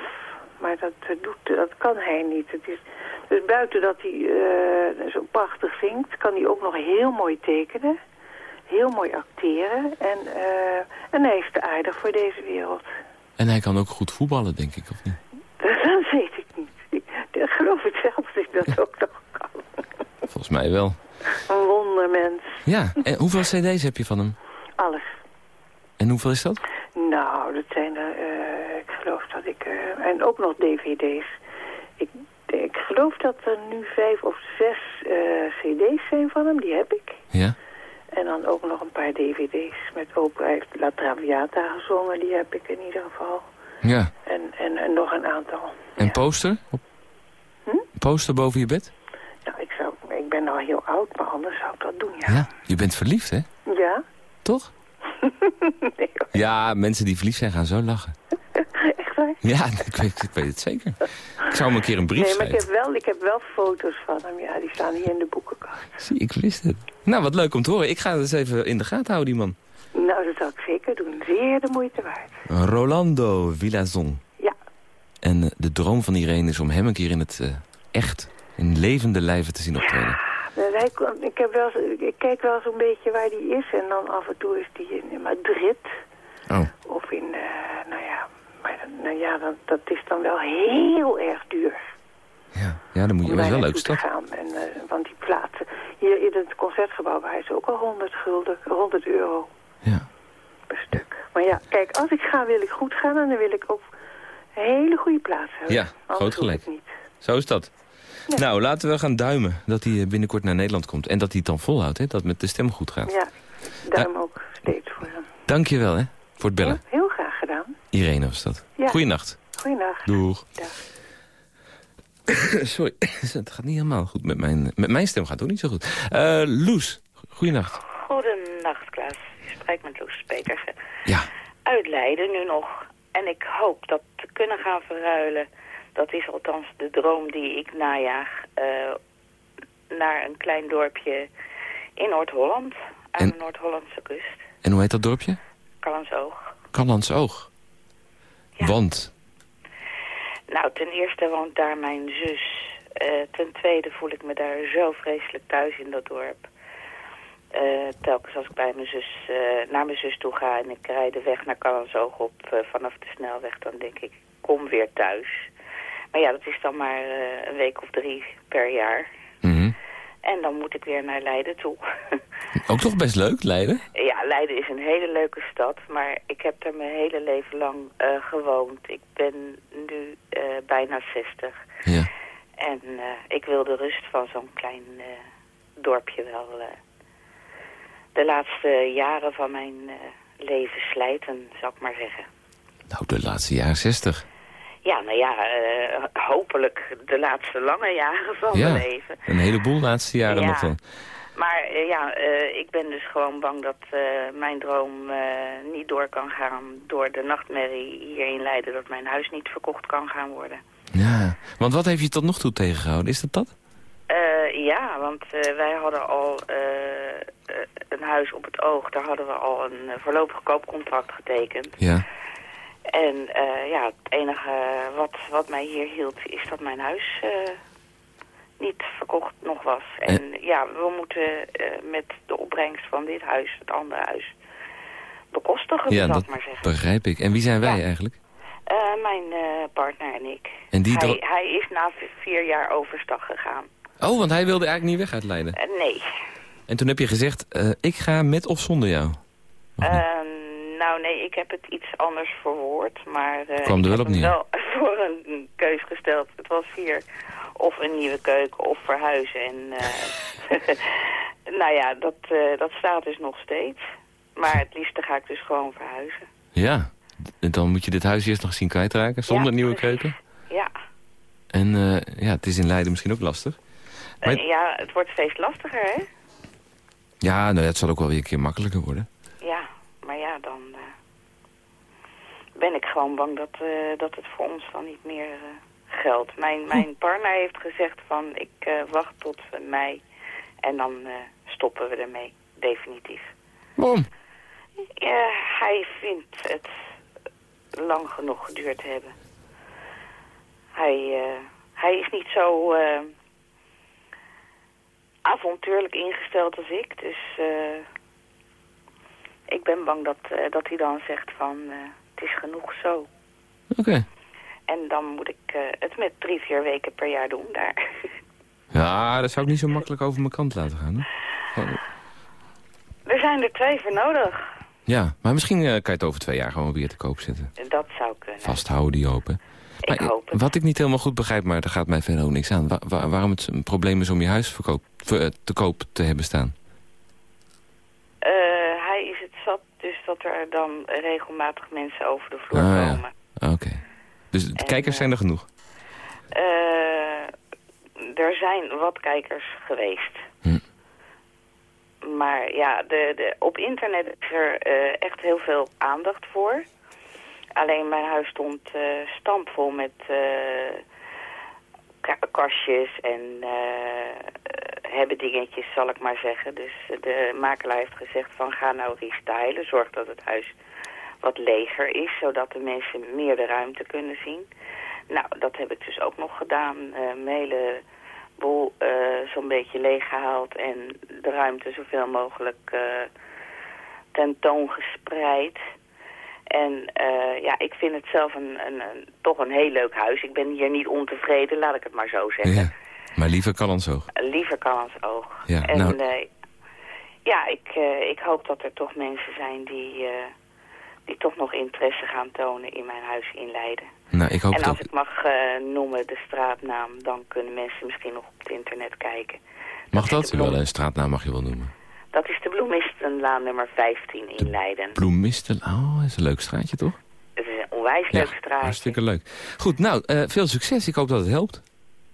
Maar dat, eh, doet, dat kan hij niet. Het is, dus buiten dat hij eh, zo prachtig zingt, kan hij ook nog heel mooi tekenen. Heel mooi acteren. En, eh, en hij is te aardig voor deze wereld. En hij kan ook goed voetballen, denk ik, of niet? [laughs] Dat weet ik niet. Ik, geloof het zelf dat ik dat ook nog kan. Volgens mij wel. Een wondermens. Ja, en hoeveel cd's heb je van hem? Alles. En hoeveel is dat? Nou, dat zijn er, eh, ik geloof dat ik, eh, en ook nog dvd's. Ik, ik geloof dat er nu vijf of zes cd's zijn van hem, die heb ik. Ja? En dan ook nog een paar dvd's met Oprah heeft La Traviata gezongen. Die heb ik in ieder geval. Ja. En, en, en nog een aantal. En poster? Hm? Poster boven je bed? Nou, ik, zou, ik ben al heel oud, maar anders zou ik dat doen, ja. Ja. Je bent verliefd, hè? Ja? Toch? [laughs] nee, hoor. Ja, mensen die verliefd zijn gaan zo lachen. [laughs] Echt waar? Ja, [laughs] ik weet, ik weet het zeker. Ik zou hem een keer een brief Nee, maar ik heb, wel, ik heb wel foto's van hem. Ja, die staan hier in de boekenkast. Zie, ik wist het. Nou, wat leuk om te horen. Ik ga het eens even in de gaten houden, die man. Nou, dat zou ik zeker doen. Zeer de moeite waard. Rolando Villazon. Ja. En eh, de droom van Irene is om hem een keer in het eh, echt, in levende lijven te zien optreden. Komt- ik, heb wel, ik kijk wel zo'n beetje waar die is. En dan af en toe is die in, Madrid. Oh, Of in, eh, nou ja, maar, nou ja dat, dat is dan wel heel erg duur. Ja. Ja, dan moet je wel leuk stad. gaan. En, eh, want die plaatsen, hier in het concertgebouw, waar is ook al 100 gulden, 100 euro Ja. per stuk. Maar ja, kijk, als ik ga wil ik goed gaan en dan wil ik ook een hele goede plaats hebben. Ja, Anders groot gelijk. Niet. Zo is dat. Nou, laten we gaan duimen dat hij eh, binnenkort naar Nederland komt. En dat hij het dan volhoudt, hè? dat met de stem goed gaat. Ja, daarom ook steeds voor hem. Dank je wel, hè, voor het bellen. Heel, heel graag gedaan. Irene was dat. Ja. Goeienacht. Goeiedag. Doeg. Dag. [laughs] Sorry, [laughs] het gaat niet helemaal goed met mijn... Met mijn stem gaat het ook niet zo goed. Eh Loes, goeienacht. Goedenacht, Klaas. Je spreekt met Loes Spekersen. Ja, Uit Leiden nu nog. En ik hoop dat te kunnen gaan verruilen. Dat is althans de droom die ik najaag. eh, naar een klein dorpje in Noord-Holland. Aan En- de Noord-Hollandse kust. en hoe heet dat dorpje? Callensoog. Callands Oog. Ja. Want, Nou, ten eerste woont daar mijn zus. Eh, ten tweede voel ik me daar zo vreselijk thuis in dat dorp. Eh, telkens als ik bij mijn zus, eh, naar mijn zus toe ga en ik rijd de weg naar Callensoog op vanaf de snelweg, dan denk ik, kom weer thuis. Maar ja, dat is dan maar een week of drie per jaar. mhm. En dan moet ik weer naar Leiden toe. [laughs] ook toch best leuk, Leiden? ja, Leiden is een hele leuke stad, maar ik heb er mijn hele leven lang eh, gewoond. Ik ben nu eh, bijna 60. Ja. En eh, ik wil de rust van zo'n klein dorpje wel de laatste jaren van mijn leven slijten, zou ik maar zeggen. Nou, de laatste jaren zestig. Ja, nou ja, hopelijk de laatste lange jaren van Ja, mijn leven. een heleboel laatste jaren Ja. nog dan. Maar eh, ja, eh, ik ben dus gewoon bang dat eh, mijn droom niet door kan gaan door de nachtmerrie hier in Leiden. Dat mijn huis niet verkocht kan gaan worden. Ja, want wat heeft je tot nog toe tegengehouden? Is dat dat? Ja, want wij hadden al een huis op het oog. Daar hadden we al een voorlopig koopcontract getekend. Ja. En ja, het enige wat, wat mij hier hield is dat mijn huis niet verkocht nog was. En ja, we moeten eh, met de opbrengst van dit huis, het andere huis, bekostigen, Ja, dat ik maar zeggen. begrijp ik. En wie zijn wij Ja. eigenlijk? Eh, mijn eh, partner en ik. En die hij, hij is na vier jaar overstag gegaan. Oh, want hij wilde eigenlijk niet weg uit Leiden. Nee. En toen heb je gezegd, ik ga met of zonder jou. Of nou nee, ik heb het iets anders verwoord, maar Kwam er wel heb op hem neer. wel [laughs] voor een keus gesteld. Het was hier of een nieuwe keuken of verhuizen. En eh, [laughs] nou ja, dat, eh, dat staat dus nog steeds. Maar het liefste ga ik dus gewoon verhuizen. Ja, dan moet je dit huis eerst nog zien kwijtraken, zonder Ja, nieuwe precies. keuken. Ja. En eh, ja, het is in Leiden misschien ook lastig. Maar- ja, het wordt steeds lastiger, hè? Ja, nou, het zal ook wel weer een keer makkelijker worden. Ja, maar ja, dan ben ik gewoon bang dat, dat het voor ons dan niet meer geldt. Mijn, mijn partner heeft gezegd van ik eh, wacht tot mei en dan eh, stoppen we ermee, definitief. Waarom? Ja, hij vindt het lang genoeg geduurd te hebben. Hij, eh, hij is niet zo avontuurlijk ingesteld als ik. Dus ik ben bang dat, dat hij dan zegt van het is genoeg zo. Oké. En dan moet ik eh, het met drie, vier weken per jaar doen daar. [laughs] Ja, dat zou ik niet zo makkelijk over mijn kant laten gaan. Hè? Gewoon- er zijn er twee voor nodig. Ja, maar misschien eh, kan je het over twee jaar gewoon weer te koop zetten. Dat zou kunnen. Vasthouden die hoop? Ik Maar, hoop het. Wat ik niet helemaal goed begrijp, maar daar gaat mij verder ook niks aan. Wa- wa- waarom het een probleem is om je huis verkoop, ver- eh, te koop te hebben staan? zat dus dat er dan regelmatig mensen over de vloer Ah, ja. komen. Oké. Dus En, kijkers zijn er genoeg? Eh, er zijn wat kijkers geweest. Hm. Maar ja, de, de, op internet is er eh, echt heel veel aandacht voor. Alleen mijn huis stond eh, stampvol met eh, ka- kastjes en eh, hebben dingetjes, zal ik maar zeggen. Dus de makelaar heeft gezegd van ga nou restylen. Zorg dat het huis wat leger is, zodat de mensen meer de ruimte kunnen zien. Nou, dat heb ik dus ook nog gedaan. Eh mijn hele boel eh, zo'n beetje leeggehaald en de ruimte zoveel mogelijk eh tentoongespreid. En eh, ja, ik vind het zelf een, een, een- toch een heel leuk huis. Ik ben hier niet ontevreden, laat ik het maar zo zeggen. Ja. Maar liever kan ons oog. Liever kan als oog. Ja, en nou- eh, ja, ik, eh, ik hoop dat er toch mensen zijn die, eh, die toch nog interesse gaan tonen in mijn huis in Leiden. Nou, ik hoop en als ook. ik mag eh, noemen de straatnaam, dan kunnen mensen misschien nog op het internet kijken. Mag dat? bloem- Wel, een straatnaam mag je wel noemen. Dat is de Bloemistenlaan nummer 15 in Leiden. Bloemisten. Oh, dat is een leuk straatje, toch? Het is een onwijs leuk straatje. hartstikke leuk. Goed, nou, eh, veel succes. Ik hoop dat het helpt.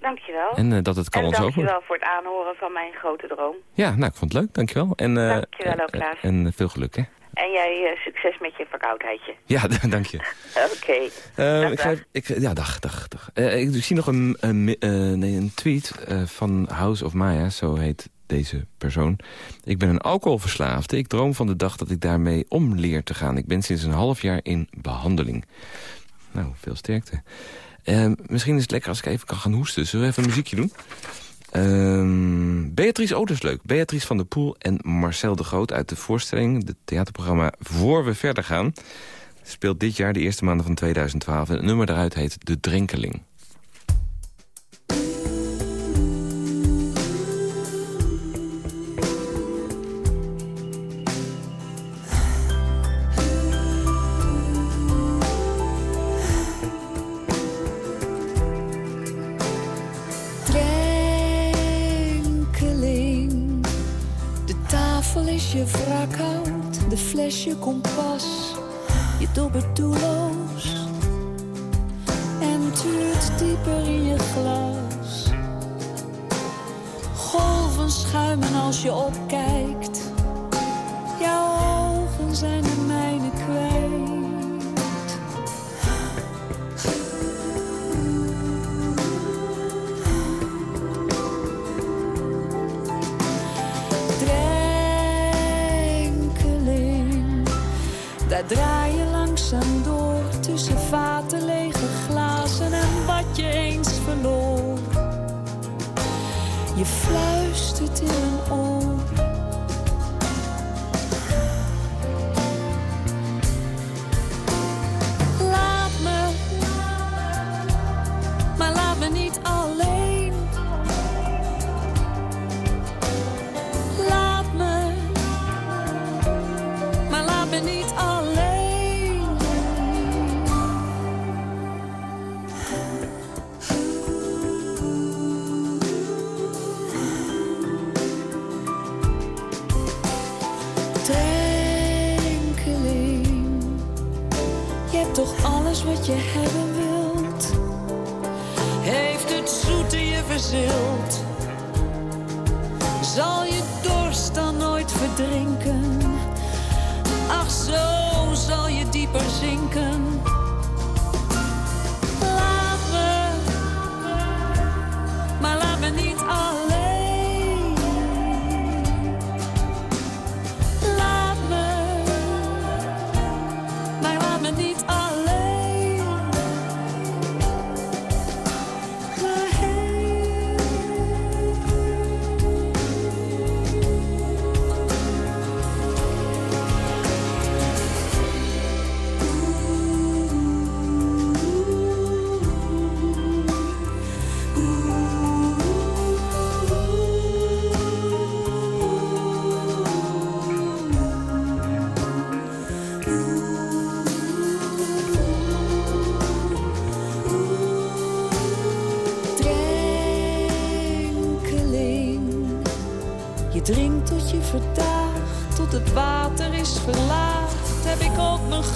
Dankjewel. En eh, dat het kan en ons wordt. dankjewel voor het aanhoren van mijn grote droom. Ja, nou, ik vond het leuk. Dankjewel. En, eh, Dankjewel ook, Klaas. En veel geluk, hè? En jij eh, succes met je verkoudheidje. Ja, [laughs] dank je. Oké. Eh, ik, schrijf, ik, ja, dag, dag, dag. Eh, ik zie nog een, eh, nee, een tweet eh, van House of Maya, zo heet deze persoon. Ik ben een alcoholverslaafde. Ik droom van de dag dat ik daarmee om leer te gaan. Ik ben sinds een half jaar in behandeling. Nou, veel sterkte. Eh, misschien is het lekker als ik even kan gaan hoesten. Zullen we even een muziekje doen? Ehm, Beatrice, oh is leuk. Beatrice van der Poel en Marcel de Groot uit de voorstelling... het theaterprogramma Voor we verder gaan... speelt dit jaar de eerste maanden van 2012. En het nummer daaruit heet De. Drenkeling, is je wrakhout, de fles je kompas, je dobbert doelloos en tuurt dieper in je glas. Golven schuimen als je opkijkt, jouw ogen zijn de mijne kwijt. Daar draai je langzaam door tussen vaten, lege glazen en wat je eens verloor. Je fluistert in een oor. Wat je hebben wilt? Heeft het zoete je verzild? Zal je dorst dan nooit verdrinken? Ach, zo zal je dieper zinken.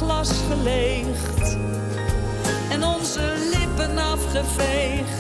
Glas geleegd. En onze lippen afgeveegd.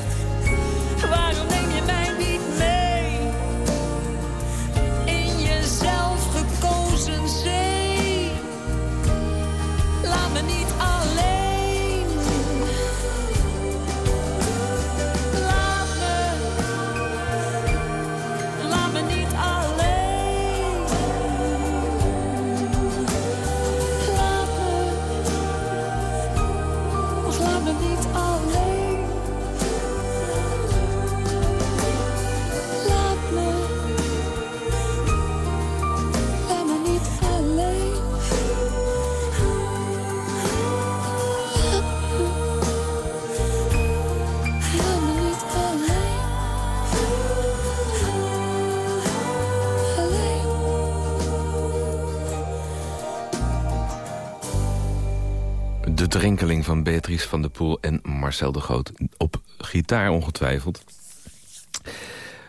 Van Beatrice van der Poel en Marcel de Groot. Op gitaar ongetwijfeld.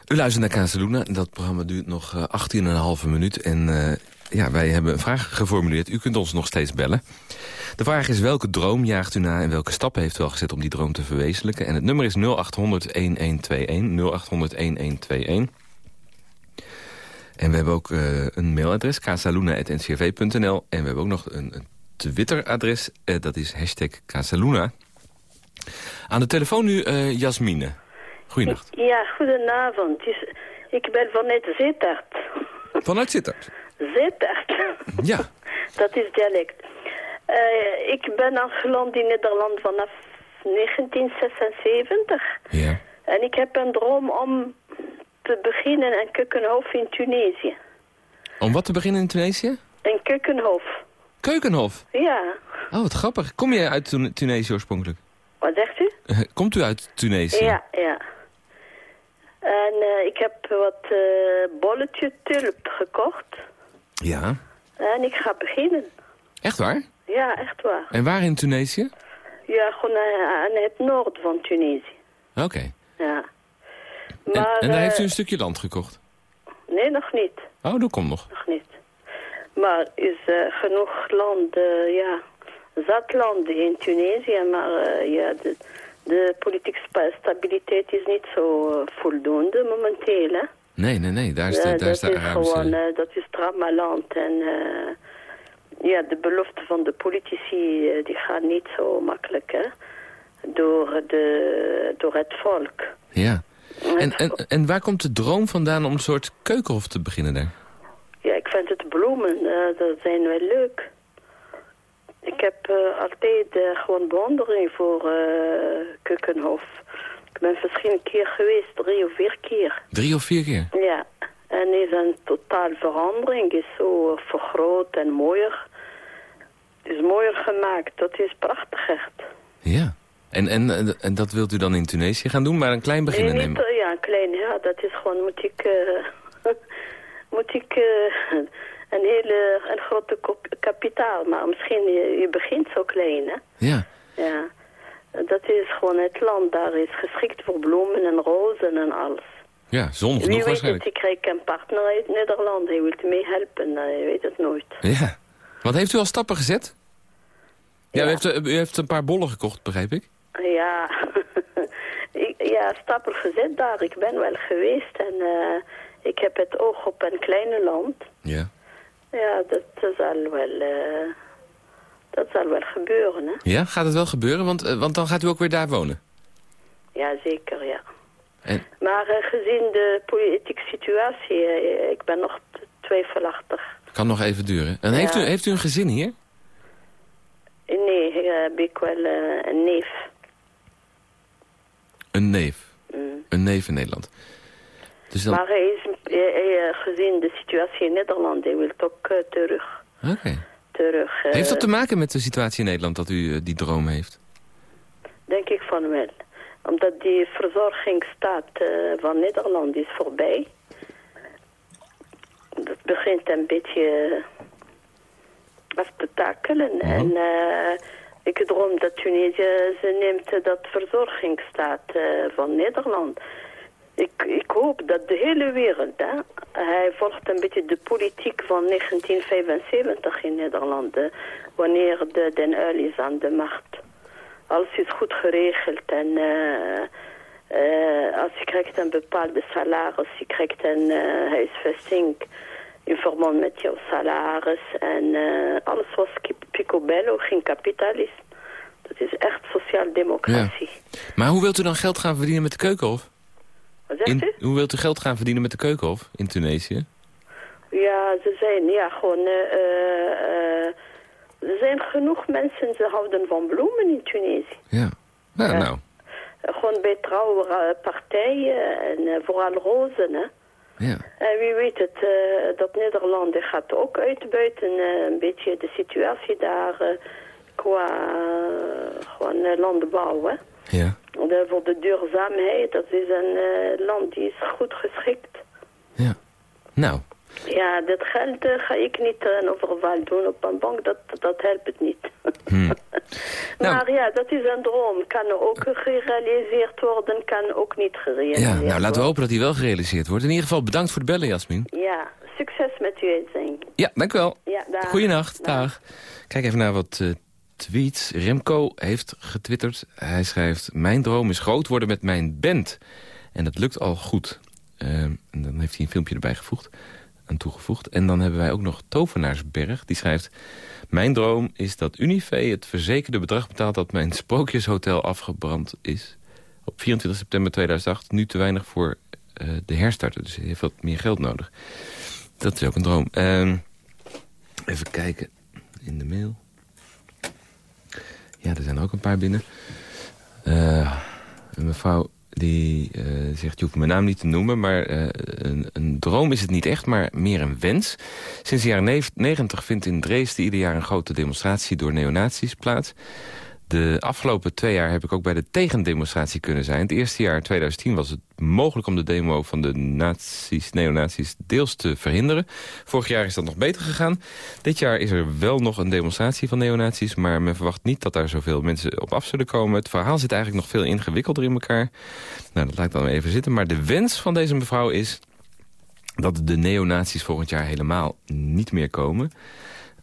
U luistert naar Casaluna. Dat programma duurt nog eh, 18,5 minuut. En eh, ja, wij hebben een vraag geformuleerd. U kunt ons nog steeds bellen. De vraag is welke droom jaagt u na en welke stappen heeft u al gezet om die droom te verwezenlijken. En het nummer is 0800-1121. 0800-1121. En we hebben ook eh, een mailadres, casaluna.ncrv.nl. En we hebben ook nog een, een Twitter-adres, eh, dat is hashtag Casaluna. Aan de telefoon nu eh, Jasmine. Goedenacht. Ja, goedenavond. Ik ben vanuit Zeetert. Vanuit Sittard. Zeetert. Ja. [laughs] Dat is dialect. Eh, ik ben aangeland in Nederland vanaf 1976. Ja. En ik heb een droom om te beginnen een keukenhof in Tunesië. Om wat te beginnen in Tunesië? Een keukenhof. Keukenhof. Ja. Oh, wat grappig. Kom je uit Tune- Tunesië oorspronkelijk? Wat zegt u? Eh, [laughs] Komt u uit Tunesië? Ja, ja. En eh, ik heb wat eh bolletje tulp gekocht. Ja. En ik ga beginnen. Echt waar? Ja, echt waar. En waar in Tunesië? Ja, gewoon aan, aan het noord van Tunesië. Oké. Ja. En, Maar, en daar heeft u eh, een stukje land gekocht? Nee, nog niet. Oh, dat komt nog. Nog niet. Maar is eh, genoeg land, eh, ja, zat landen in Tunesië, maar eh, ja, de, de politieke stabiliteit is niet zo voldoende momenteel, hè. Nee, nee, nee. Daar is de, daar dat is de Arabische... gewoon, dat is Tramaland en eh, ja, de belofte van de politici, die gaan niet zo makkelijk, hè. Door, de, door het volk. Ja. En, en, en waar komt de droom vandaan om een soort keukenhof te beginnen daar? Vind het bloemen, eh, dat zijn wel leuk. Ik heb eh, altijd eh, gewoon bewondering voor Keukenhof. Ik ben verschillende keer geweest, drie of vier keer. Drie of vier keer? Ja, en is een totaal verandering, is zo vergroot en mooier. Het is mooier gemaakt, dat is prachtig echt. Ja. En, en, en dat wilt u dan in Tunesië gaan doen, maar een klein beginnen Nee, niet, nemen? ja, een klein, ja, dat is gewoon, moet ik, [laughs] moet ik eh, een hele, een grote kapitaal, maar misschien, je, je begint zo klein, hè. Ja. Ja, dat is gewoon het land, daar is geschikt voor bloemen en rozen en alles. Ja, zon Wie genoeg weet waarschijnlijk. het, ik krijg een partner uit Nederland, hij wil mee helpen, eh, je weet het nooit. Ja. Wat heeft u al stappen gezet? Ja, U, heeft, u heeft een paar bollen gekocht, begrijp ik? Ja, [laughs] ik, ja, stappen gezet daar. Ik ben wel geweest en eh, ik heb het oog op een kleine land. Ja. Ja, dat zal wel, eh, dat zal wel gebeuren, hè. Ja, gaat het wel gebeuren? Want, eh, want dan gaat u ook weer daar wonen. Ja, zeker, ja. En, Maar eh, gezien de politieke situatie, ik ben nog twijfelachtig. kan nog even duren. En heeft, u, heeft u een gezin hier? Nee, heb ik wel een neef. Een neef. Mm. Een neef in Nederland. Dus. Maar hij is, eh, gezien de situatie in Nederland, hij wil ook eh, terug. Oké. terug eh, Heeft dat te maken met de situatie in Nederland dat u die droom heeft? Denk ik van wel. Omdat die verzorgingsstaat van Nederland is voorbij. Dat begint een beetje af te takelen. En ik droom dat Tunesië ze neemt dat verzorgingsstaat van Nederland. Ik, ik hoop dat de hele wereld, hè, hij volgt een beetje de politiek van 1975 in Nederland, wanneer de Den Uyl is aan de macht. Alles is goed geregeld en eh, eh, als je krijgt een bepaalde salaris, je krijgt een eh, huisvesting in verband met jouw salaris en alles was picobello, geen kapitalisme. Dat is echt sociaal-democratie. Maar hoe wilt u dan geld gaan verdienen met de keukenhof? Wat zegt In, u? hoe wilt u geld gaan verdienen met de keukenhof in Tunesië? Ja, ze zijn, ja, gewoon, eh, eh, eh, er zijn genoeg mensen, ze houden van bloemen in Tunesië. Ja. Nou, nou. Gewoon bij trouwe partijen en vooral rozen, hè. Ja. En wie weet het, dat Nederland gaat ook uitbuiten eh, een beetje de situatie daar qua gewoon landbouw, hè. Ja. Eh, voor de duurzaamheid, dat is een eh, land die is goed geschikt. Nou, Ja, dat geld eh, ga ik niet een overval doen op een bank, dat, dat helpt het niet. hm. [laughs] Maar ja, dat is een droom. Kan ook gerealiseerd worden, kan ook niet gerealiseerd ja, worden. nou laten we hopen dat die wel gerealiseerd wordt. In ieder geval bedankt voor het bellen, Jasmin. Ja, succes met uw uitzending. Ja, dank u wel. Ja, dag. Goeienacht, dag. Kijk even naar wat tweets. Remco heeft getwitterd. Hij schrijft... Mijn droom is groot worden met mijn band. En dat lukt al goed. Ehm, en dan heeft hij een filmpje erbij gevoegd, aan toegevoegd. En dan hebben wij ook nog Tovenaarsberg. Die schrijft... Mijn droom is dat Unive het verzekerde bedrag betaalt... dat mijn sprookjeshotel afgebrand is. Op 24 september 2008. Nu te weinig voor eh, de herstarten. Dus hij heeft wat meer geld nodig. Dat is ook een droom. Ehm, even kijken in de mail. Ja, er zijn ook een paar binnen. Eh, een mevrouw die eh, zegt, je hoeft mijn naam niet te noemen... maar eh, een, een droom is het niet echt, maar meer een wens. Sinds de jaren 90 vindt in Dresden ieder jaar een grote demonstratie... door neonazies plaats. De afgelopen twee jaar heb ik ook bij de tegendemonstratie kunnen zijn. Het eerste jaar, 2010, was het mogelijk om de demo van de nazi's, neonazies deels te verhinderen. Vorig jaar is dat nog beter gegaan. Dit jaar is er wel nog een demonstratie van neonazies... maar men verwacht niet dat daar zoveel mensen op af zullen komen. Het verhaal zit eigenlijk nog veel ingewikkelder in elkaar. Nou, dat laat ik dan even zitten. Maar de wens van deze mevrouw is dat de neonazies volgend jaar helemaal niet meer komen.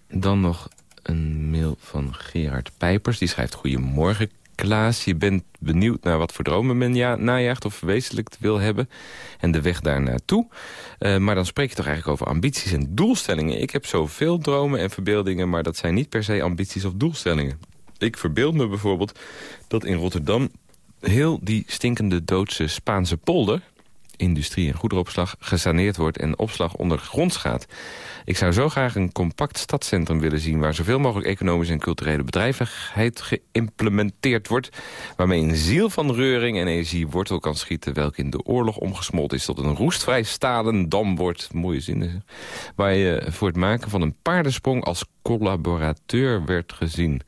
Dan nog een mail van Gerard Pijpers. Die schrijft... Goedemorgen Klaas, je bent benieuwd naar wat voor dromen men ja, najaagt... of verwezenlijkt wil hebben en de weg daar naartoe. Uh, maar dan spreek je toch eigenlijk over ambities en doelstellingen. Ik heb zoveel dromen en verbeeldingen... maar dat zijn niet per se ambities of doelstellingen. Ik verbeeld me bijvoorbeeld dat in Rotterdam... heel die stinkende doodse Spaanse polder industrie en goederenopslag gesaneerd wordt en opslag ondergronds gaat. Ik zou zo graag een compact stadscentrum willen zien... waar zoveel mogelijk economische en culturele bedrijvigheid geïmplementeerd wordt... waarmee een ziel van reuring en energie wortel kan schieten... welke in de oorlog omgesmolten is tot een roestvrij stalen dam wordt. Mooie zinnen. Waar je voor het maken van een paardensprong als collaborateur werd gezien...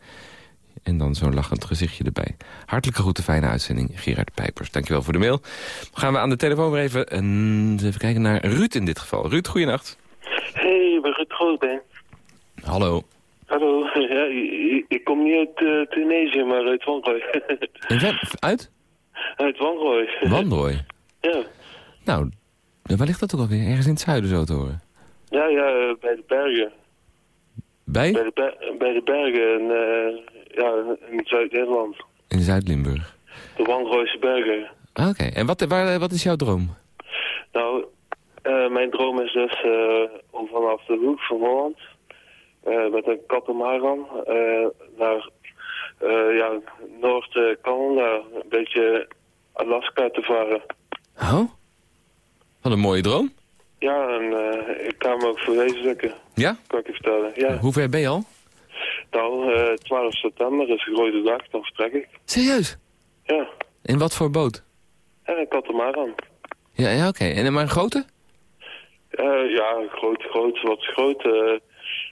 En dan zo'n lachend gezichtje erbij. Hartelijke groeten, fijne uitzending. Gerard Pijpers, dankjewel voor de mail. Gaan we aan de telefoon weer even, en even kijken naar Ruud in dit geval. Ruud, goeienacht. Hey, ik ben Ruud Grootbeen. Hallo. Hallo, [laughs] ja, ik, ik kom niet uit uh, Tunesië, maar uit Wanrooy. [laughs] uit? Uit Wanrooy. Wanrooy? [laughs] ja. Nou, waar ligt dat ook alweer? Ergens in het zuiden zo te horen? Ja, ja, bij de bergen. Bij? Bij de, ber bij de bergen in, uh, ja, in Zuid-Nederland. In Zuid-Limburg? De Wanrooyse bergen. Ah, Oké, okay. en wat, waar, wat is jouw droom? Nou, uh, mijn droom is dus uh, om vanaf de hoek van Holland... met een katamaran naar ja, Noord-Canada, een beetje Alaska te varen. Oh? Wat een mooie droom. Ja, en ik kan me ook verwezenlijken. Ja? Kan ik je vertellen, ja. Hoe ver ben je al? Uh, 12 september is een grote dag, dan vertrek ik. Serieus? Ja. In wat voor boot? Ja, een katamaran. Ja, ja oké. Okay. En maar een grote? Uh, ja, groot, groot, wat groot.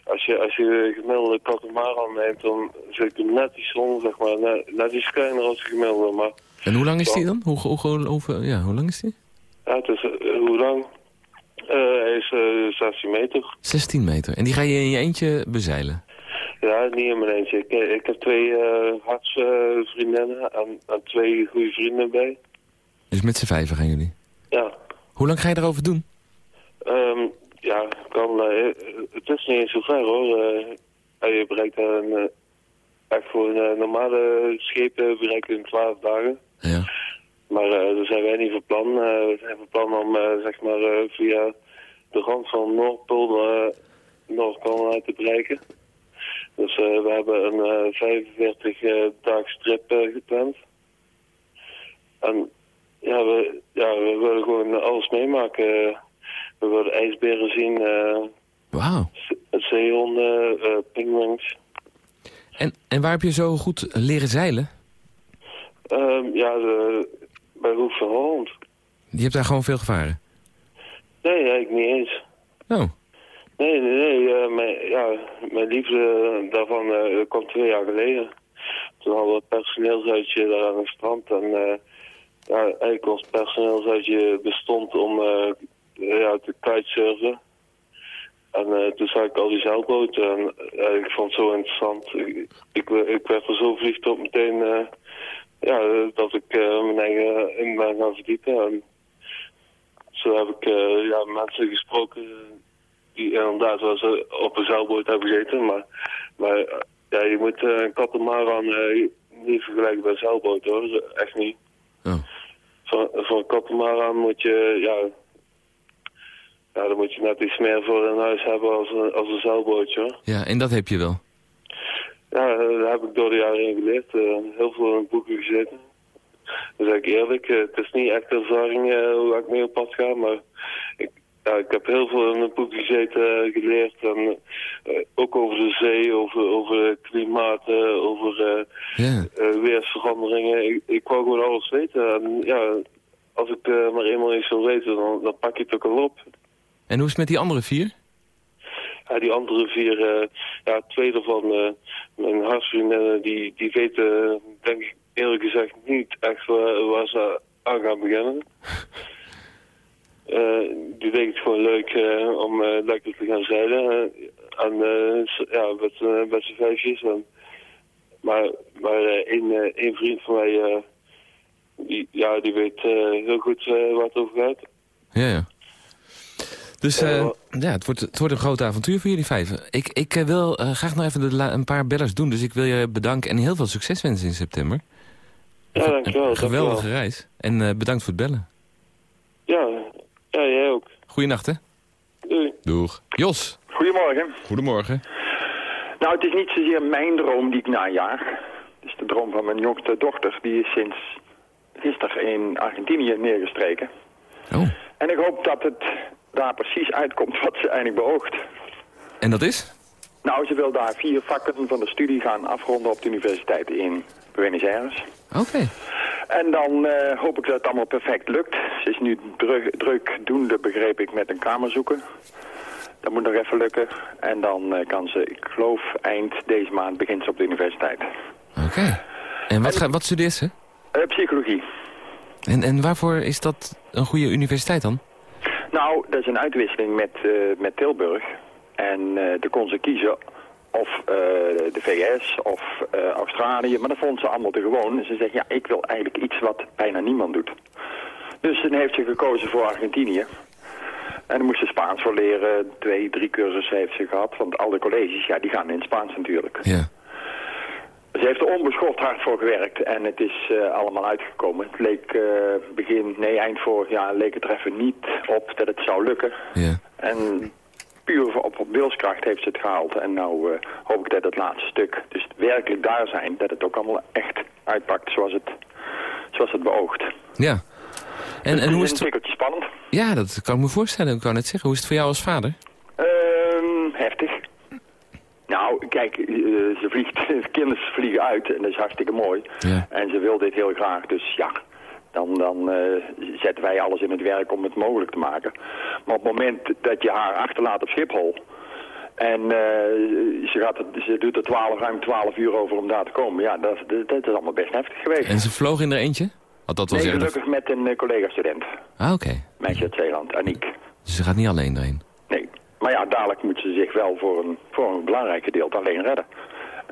als, je, als je gemiddelde katamaran neemt, dan zit net iets onder, zeg maar. Net, net iets kleiner als de gemiddelde, maar... En hoe lang is die dan? Hoe, hoe, hoe, hoe, ja, hoe lang is die? Ja, het is, hoe lang? Hij is uh, 16 meter. 16 meter. En die ga je in je eentje bezeilen? Ja, niet in mijn eentje. Ik, ik heb twee uh, hartsvriendinnen en, en, twee goede vrienden bij. Dus met z'n vijven gaan jullie? Ja. Hoe lang ga je erover doen? Ehm, ja, kan, eh, het is niet eens zo ver hoor. Eh, je bereikt een, eh, echt voor een eh, normale schepen bereik je in 12 dagen. Ja. Maar eh daar zijn wij niet van plan. Eh, we zijn van plan om eh, zeg maar eh, via de rand van Noordpool naar Noord-Canada te bereiken. Dus eh, we hebben een eh 45 eh eh, gepland. En ja we, ja, we willen gewoon alles meemaken. We willen ijsberen zien, Wauw. ze- zeehonden, eh pinguïns. En, en waar heb je zo goed leren zeilen? Ehm, ja, de, bij Hoek van Holland. Je hebt daar gewoon veel gevaren? Nee, eigenlijk niet eens. Oh. Nee, nee, nee. eh, mijn, ja, mijn liefde daarvan eh, kwam twee jaar geleden. Toen hadden we een personeelsuitje daar aan het strand. En eh, ja, eigenlijk ons personeelsuitje bestond om eh, ja, te kitesurfen. En eh, toen zag ik al die zeilboten en eh, ik vond het zo interessant. Ik, ik, ik werd er zo verliefd op meteen eh, ja, dat ik eh, mijn eigen in ben gaan verdiepen. En zo heb ik eh, ja, mensen gesproken inderdaad wel eens op een zeilboot hebben gezeten. Maar, maar eh, ja, je moet eh, een katamaran eh, niet vergelijken bij een zeilboot hoor. Echt niet. Oh. Voor, voor een katamaran moet je, ja, ja, dan moet je net iets meer voor in huis hebben als een, als een zeilbootje hoor. Ja, en dat heb je wel. Ja, daar heb ik door de jaren heen geleerd. Heel veel in boeken gezeten. Dan zeg ik eerlijk, het is niet echt ervaring hoe ik mee op pad ga, maar ik, ja, ik heb heel veel in een boek gezeten, eh, geleerd. En, eh, ook over de zee, over, over klimaat, eh, over eh, Ja. eh, weersveranderingen. Ik, ik wou gewoon alles weten. En ja, als ik maar eenmaal iets wil weten, dan, dan pak je het ook al op. En hoe is het met die andere vier? Ja, die andere vier, eh, ja, twee daarvan, eh, mijn hartsvriendinnen, die, die weten, denk ik eerlijk gezegd, niet echt waar, waar ze aan gaan beginnen. Eh, die denken het gewoon leuk eh, om eh, lekker te gaan zeilen. en eh, s- ja, met, met z'n vijfjes. En, maar maar één, één vriend van mij, die, ja, die weet heel goed waar het over gaat. Ja, ja. Dus Ja, het wordt, het wordt een groot avontuur voor jullie vijven. Ik, ik wil graag nog even de een paar bellers doen. Dus ik wil je bedanken en heel veel succes wensen in september. Ja, dankjewel. Een geweldige dankjewel. reis. En bedankt voor het bellen. Ja, ja, jij ook. Goeienacht, hè? Doei. Doeg. Jos. Goedemorgen. Goedemorgen. Nou, het is niet zozeer mijn droom die ik najaag. Het is de droom van mijn jongste dochter. Die is sinds gisteren in Argentinië neergestreken. Oh. En ik hoop dat het daar precies uitkomt wat ze eigenlijk beoogt. En dat is? Nou, ze wil daar vier vakken van de studie gaan afronden op de universiteit in Buenos Aires. Oké. En dan eh, hoop ik dat het allemaal perfect lukt. Ze is nu druk, drukdoende, begreep ik, met een kamer zoeken. Dat moet nog even lukken. En dan eh, kan ze, ik geloof, eind deze maand begint ze op de universiteit. Oké. En wat, ga, wat studeert ze? Eh, psychologie. En, en waarvoor is dat een goede universiteit dan? Nou, dat is een uitwisseling met, met Tilburg. En dan kon ze kiezen of eh, de VS of eh, Australië. Maar dat vond ze allemaal te gewoon. En ze zegt, ja, ik wil eigenlijk iets wat bijna niemand doet. Dus dan heeft ze gekozen voor Argentinië. En dan moest ze Spaans voor leren. Twee, drie cursussen heeft ze gehad. Want alle colleges, ja, die gaan in Spaans natuurlijk. Ja. Ze heeft er onbeschoft hard voor gewerkt en het is allemaal uitgekomen. Het leek begin, nee, eind vorig jaar leek het er even niet op dat het zou lukken. Ja. En puur op, op wilskracht heeft ze het gehaald. En nou eh, hoop ik dat het laatste stuk, dus werkelijk daar zijn, dat het ook allemaal echt uitpakt zoals het, zoals het beoogt. Ja. En, Dus en hoe het is een het... tikkeltje spannend. Ja, dat kan ik me voorstellen. Ik kan net zeggen. Hoe is het voor jou als vader? Ehm, heftig. Nou, kijk, eh, ze vliegt, [laughs] de kinderen vliegen uit en dat is hartstikke mooi. Ja. En ze wil dit heel graag, dus ja, dan, dan eh, zetten wij alles in het werk om het mogelijk te maken. Maar op het moment dat je haar achterlaat op Schiphol... en eh, ze, gaat, het- ze doet er 12, ruim 12 uur over om daar te komen... ja, dat, dat, dat is allemaal best heftig geweest. En ze vloog in er eentje? Had dat wel nee, gelukkig met een eh, collega-student, Ah, oké. meisje uit Zeeland, Aniek. Dus ze gaat niet alleen erheen. Nee. Maar ja, dadelijk moet ze zich wel voor een, voor een belangrijk gedeelte alleen redden.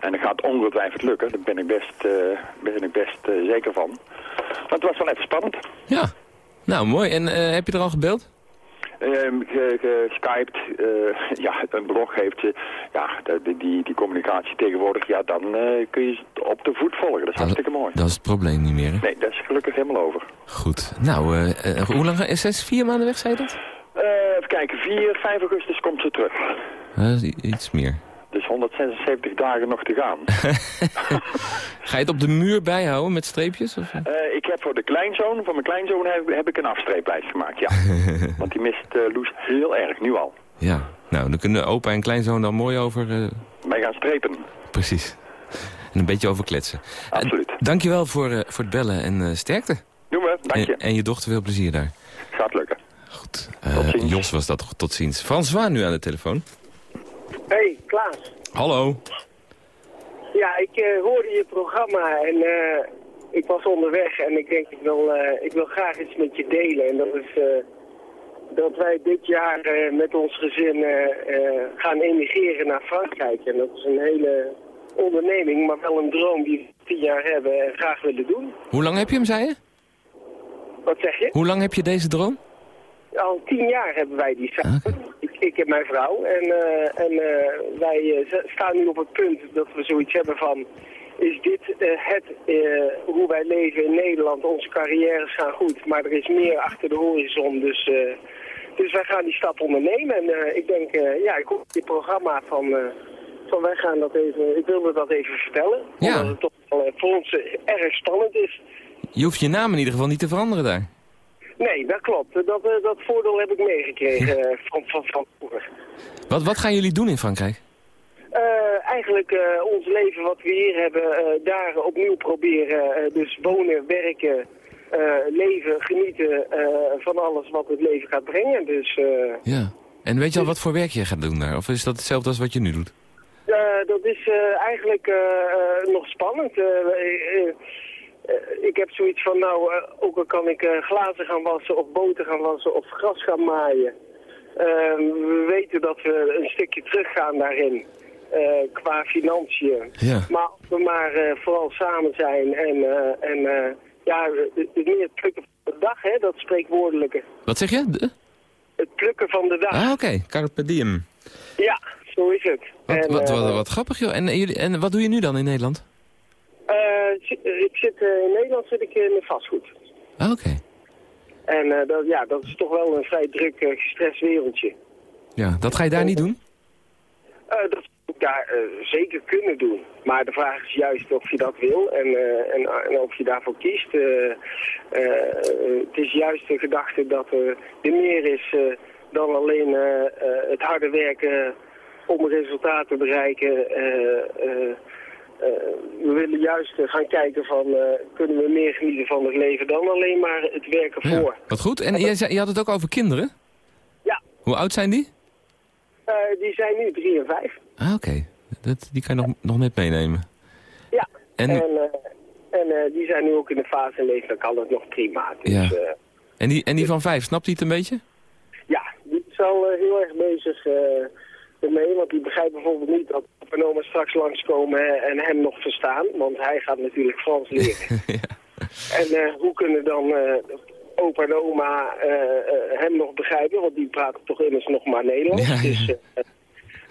En dat gaat ongetwijfeld lukken, daar ben ik best, eh, ben ik best eh, zeker van. Maar het was wel even spannend. Ja. Nou, mooi. En eh, heb je er al gebeld? Ehm, ge- geskyped, [laughs] ja, een blog heeft ze, ja, die, die communicatie tegenwoordig, ja, dan kun je het op de voet volgen. Dat is hartstikke mooi. Dat is het probleem niet meer, hè? Nee, dat is gelukkig helemaal over. Goed. Nou, hoe lang? Is zes, vier maanden weg, zei je dat? Even kijken, 4, 5 augustus komt ze terug. Iets meer. Dus 176 dagen nog te gaan. [laughs] Ga je het op de muur bijhouden met streepjes? Of? Eh, ik heb voor de kleinzoon, voor mijn kleinzoon heb, heb ik een afstreeplijst gemaakt, ja. [laughs] Want die mist eh, Loes heel erg, nu al. Ja. Nou, dan kunnen opa en kleinzoon dan mooi over... Wij gaan strepen. precies. En een beetje over kletsen. Absoluut. Dankjewel voor, voor het bellen en sterkte. Doen we, dank je. En, en je dochter veel plezier daar. Gaat lukken. Goed. Jos was dat. Tot ziens. François nu aan de telefoon. Hey, Klaas. Hallo. Ja, ik eh, hoorde je programma en eh, ik was onderweg en ik denk ik wil, eh, ik wil graag iets met je delen. En dat is dat wij dit jaar met ons gezin gaan emigreren naar Frankrijk. En dat is een hele onderneming, maar wel een droom die we tien jaar hebben en graag willen doen. Hoe lang heb je hem, zei je? Wat zeg je? Hoe lang heb je deze droom? Al tien jaar hebben wij die samen. Ik, ik en mijn vrouw. En, eh, en eh, wij eh, staan nu op het punt dat we zoiets hebben van... Is dit het, hoe wij leven in Nederland? Onze carrières gaan goed, maar er is meer achter de horizon. Dus, dus wij gaan die stap ondernemen. En ik denk, ja, ik hoor dit programma van... van wij gaan dat even, ik wilde dat even vertellen. Ja. Omdat het toch wel, voor ons erg spannend is. Je hoeft je naam in ieder geval niet te veranderen daar. Nee, dat klopt. Dat, eh, dat voordeel heb ik meegekregen eh, van, van, van vroeger. Wat, wat gaan jullie doen in Frankrijk? Eh, eigenlijk ons leven wat we hier hebben, daar opnieuw proberen. dus wonen, werken, leven, genieten van alles wat het leven gaat brengen. Dus Ja. En weet je al wat voor werk je gaat doen daar? Of is dat hetzelfde als wat je nu doet? dat is eigenlijk nog spannend. Eh, ik heb zoiets van, nou, eh, ook al kan ik eh, glazen gaan wassen of boten gaan wassen of gras gaan maaien. Eh, we weten dat we een stukje teruggaan daarin. qua financiën. Ja. Maar als we maar vooral samen zijn en, eh, en ja, het, het meer het plukken van de dag, hè, dat spreekwoordelijke. Wat zeg je? De- Het plukken van de dag. Ah, oké. Carpe diem. Ja, zo is het. Wat, En, wat, wat, wat grappig, joh. En jullie, en wat doe je nu dan in Nederland? Eh, ik zit, eh, in Nederland zit ik in de vastgoed. Ah, oké. En eh, dat, ja, dat is toch wel een vrij druk, eh, gestrest wereldje. Ja, dat ga je daar niet doen? Eh, dat zou ik daar eh, zeker kunnen doen. Maar de vraag is juist of je dat wil en, eh, en, en of je daarvoor kiest. Eh, eh, het is juist de gedachte dat er er meer is eh, dan alleen eh, eh, het harde werken om resultaat te bereiken. Eh, we willen juist eh, gaan kijken van, eh, kunnen we meer genieten van het leven dan alleen maar het werken voor. Wat goed. En je had het ook over kinderen? Ja. Hoe oud zijn die? Die zijn nu drie en vijf. Ah, oké. Dat Die kan je nog, nog net meenemen. Ja. En- En, en die zijn nu ook in de fase in leven, dan kan het nog prima. Dus, Ja. En die, en die van vijf, snapt hij het een beetje? ja, die is al heel erg bezig ermee, want die begrijpt bijvoorbeeld niet dat papa en oma straks langskomen en hem nog verstaan, want hij gaat natuurlijk Frans leren. [laughs] En eh, hoe kunnen dan eh, opa en oma eh, hem nog begrijpen, want die praten toch immers nog maar Nederlands. Ja, ja. Dus,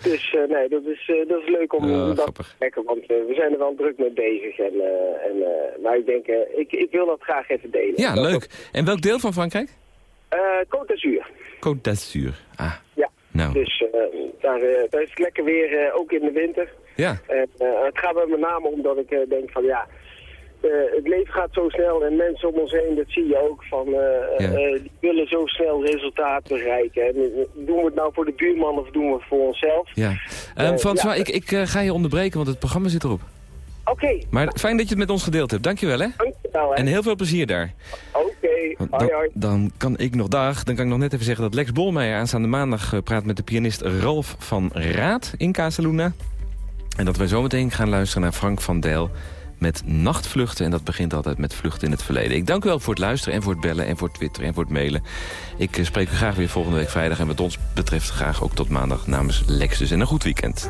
dus nee, dat is, dat is leuk om dat te kijken, want we zijn er wel druk mee bezig. En, en, maar ik denk, ik, ik wil dat graag even delen. Ja, Dat- leuk. En welk deel van Frankrijk? Côte d'Azur. Côte d'Azur. Ah, Ja. Nou. Dus eh, daar, eh, daar is het lekker weer, eh, ook in de winter. Ja. En het gaat me met name om dat ik denk van ja, het leven gaat zo snel en mensen om ons heen, dat zie je ook, van, Ja. die willen zo snel resultaat bereiken. En, doen we het nou voor de buurman of doen we het voor onszelf? Ja. Eh, Ehm François, ja. ik, ik ga je onderbreken, want het programma zit erop. Oké, Maar fijn dat je het met ons gedeeld hebt. Dankjewel, hè? dankjewel. hè. En heel veel plezier daar. Oké, hoi Dan, hoi. dan kan ik nog dag. Dan kan ik nog net even zeggen dat Lex Bolmeijer aanstaande maandag eh, praat met de pianist Ralf van Raad in Casaluna. En dat wij zometeen gaan luisteren naar Frank van Dijl met nachtvluchten. En dat begint altijd met vluchten in het verleden. Ik dank u wel voor het luisteren en voor het bellen en voor het twitteren en voor het mailen. Ik eh, spreek u graag weer volgende week vrijdag. En wat ons betreft graag ook tot maandag namens Lex dus. En een goed weekend.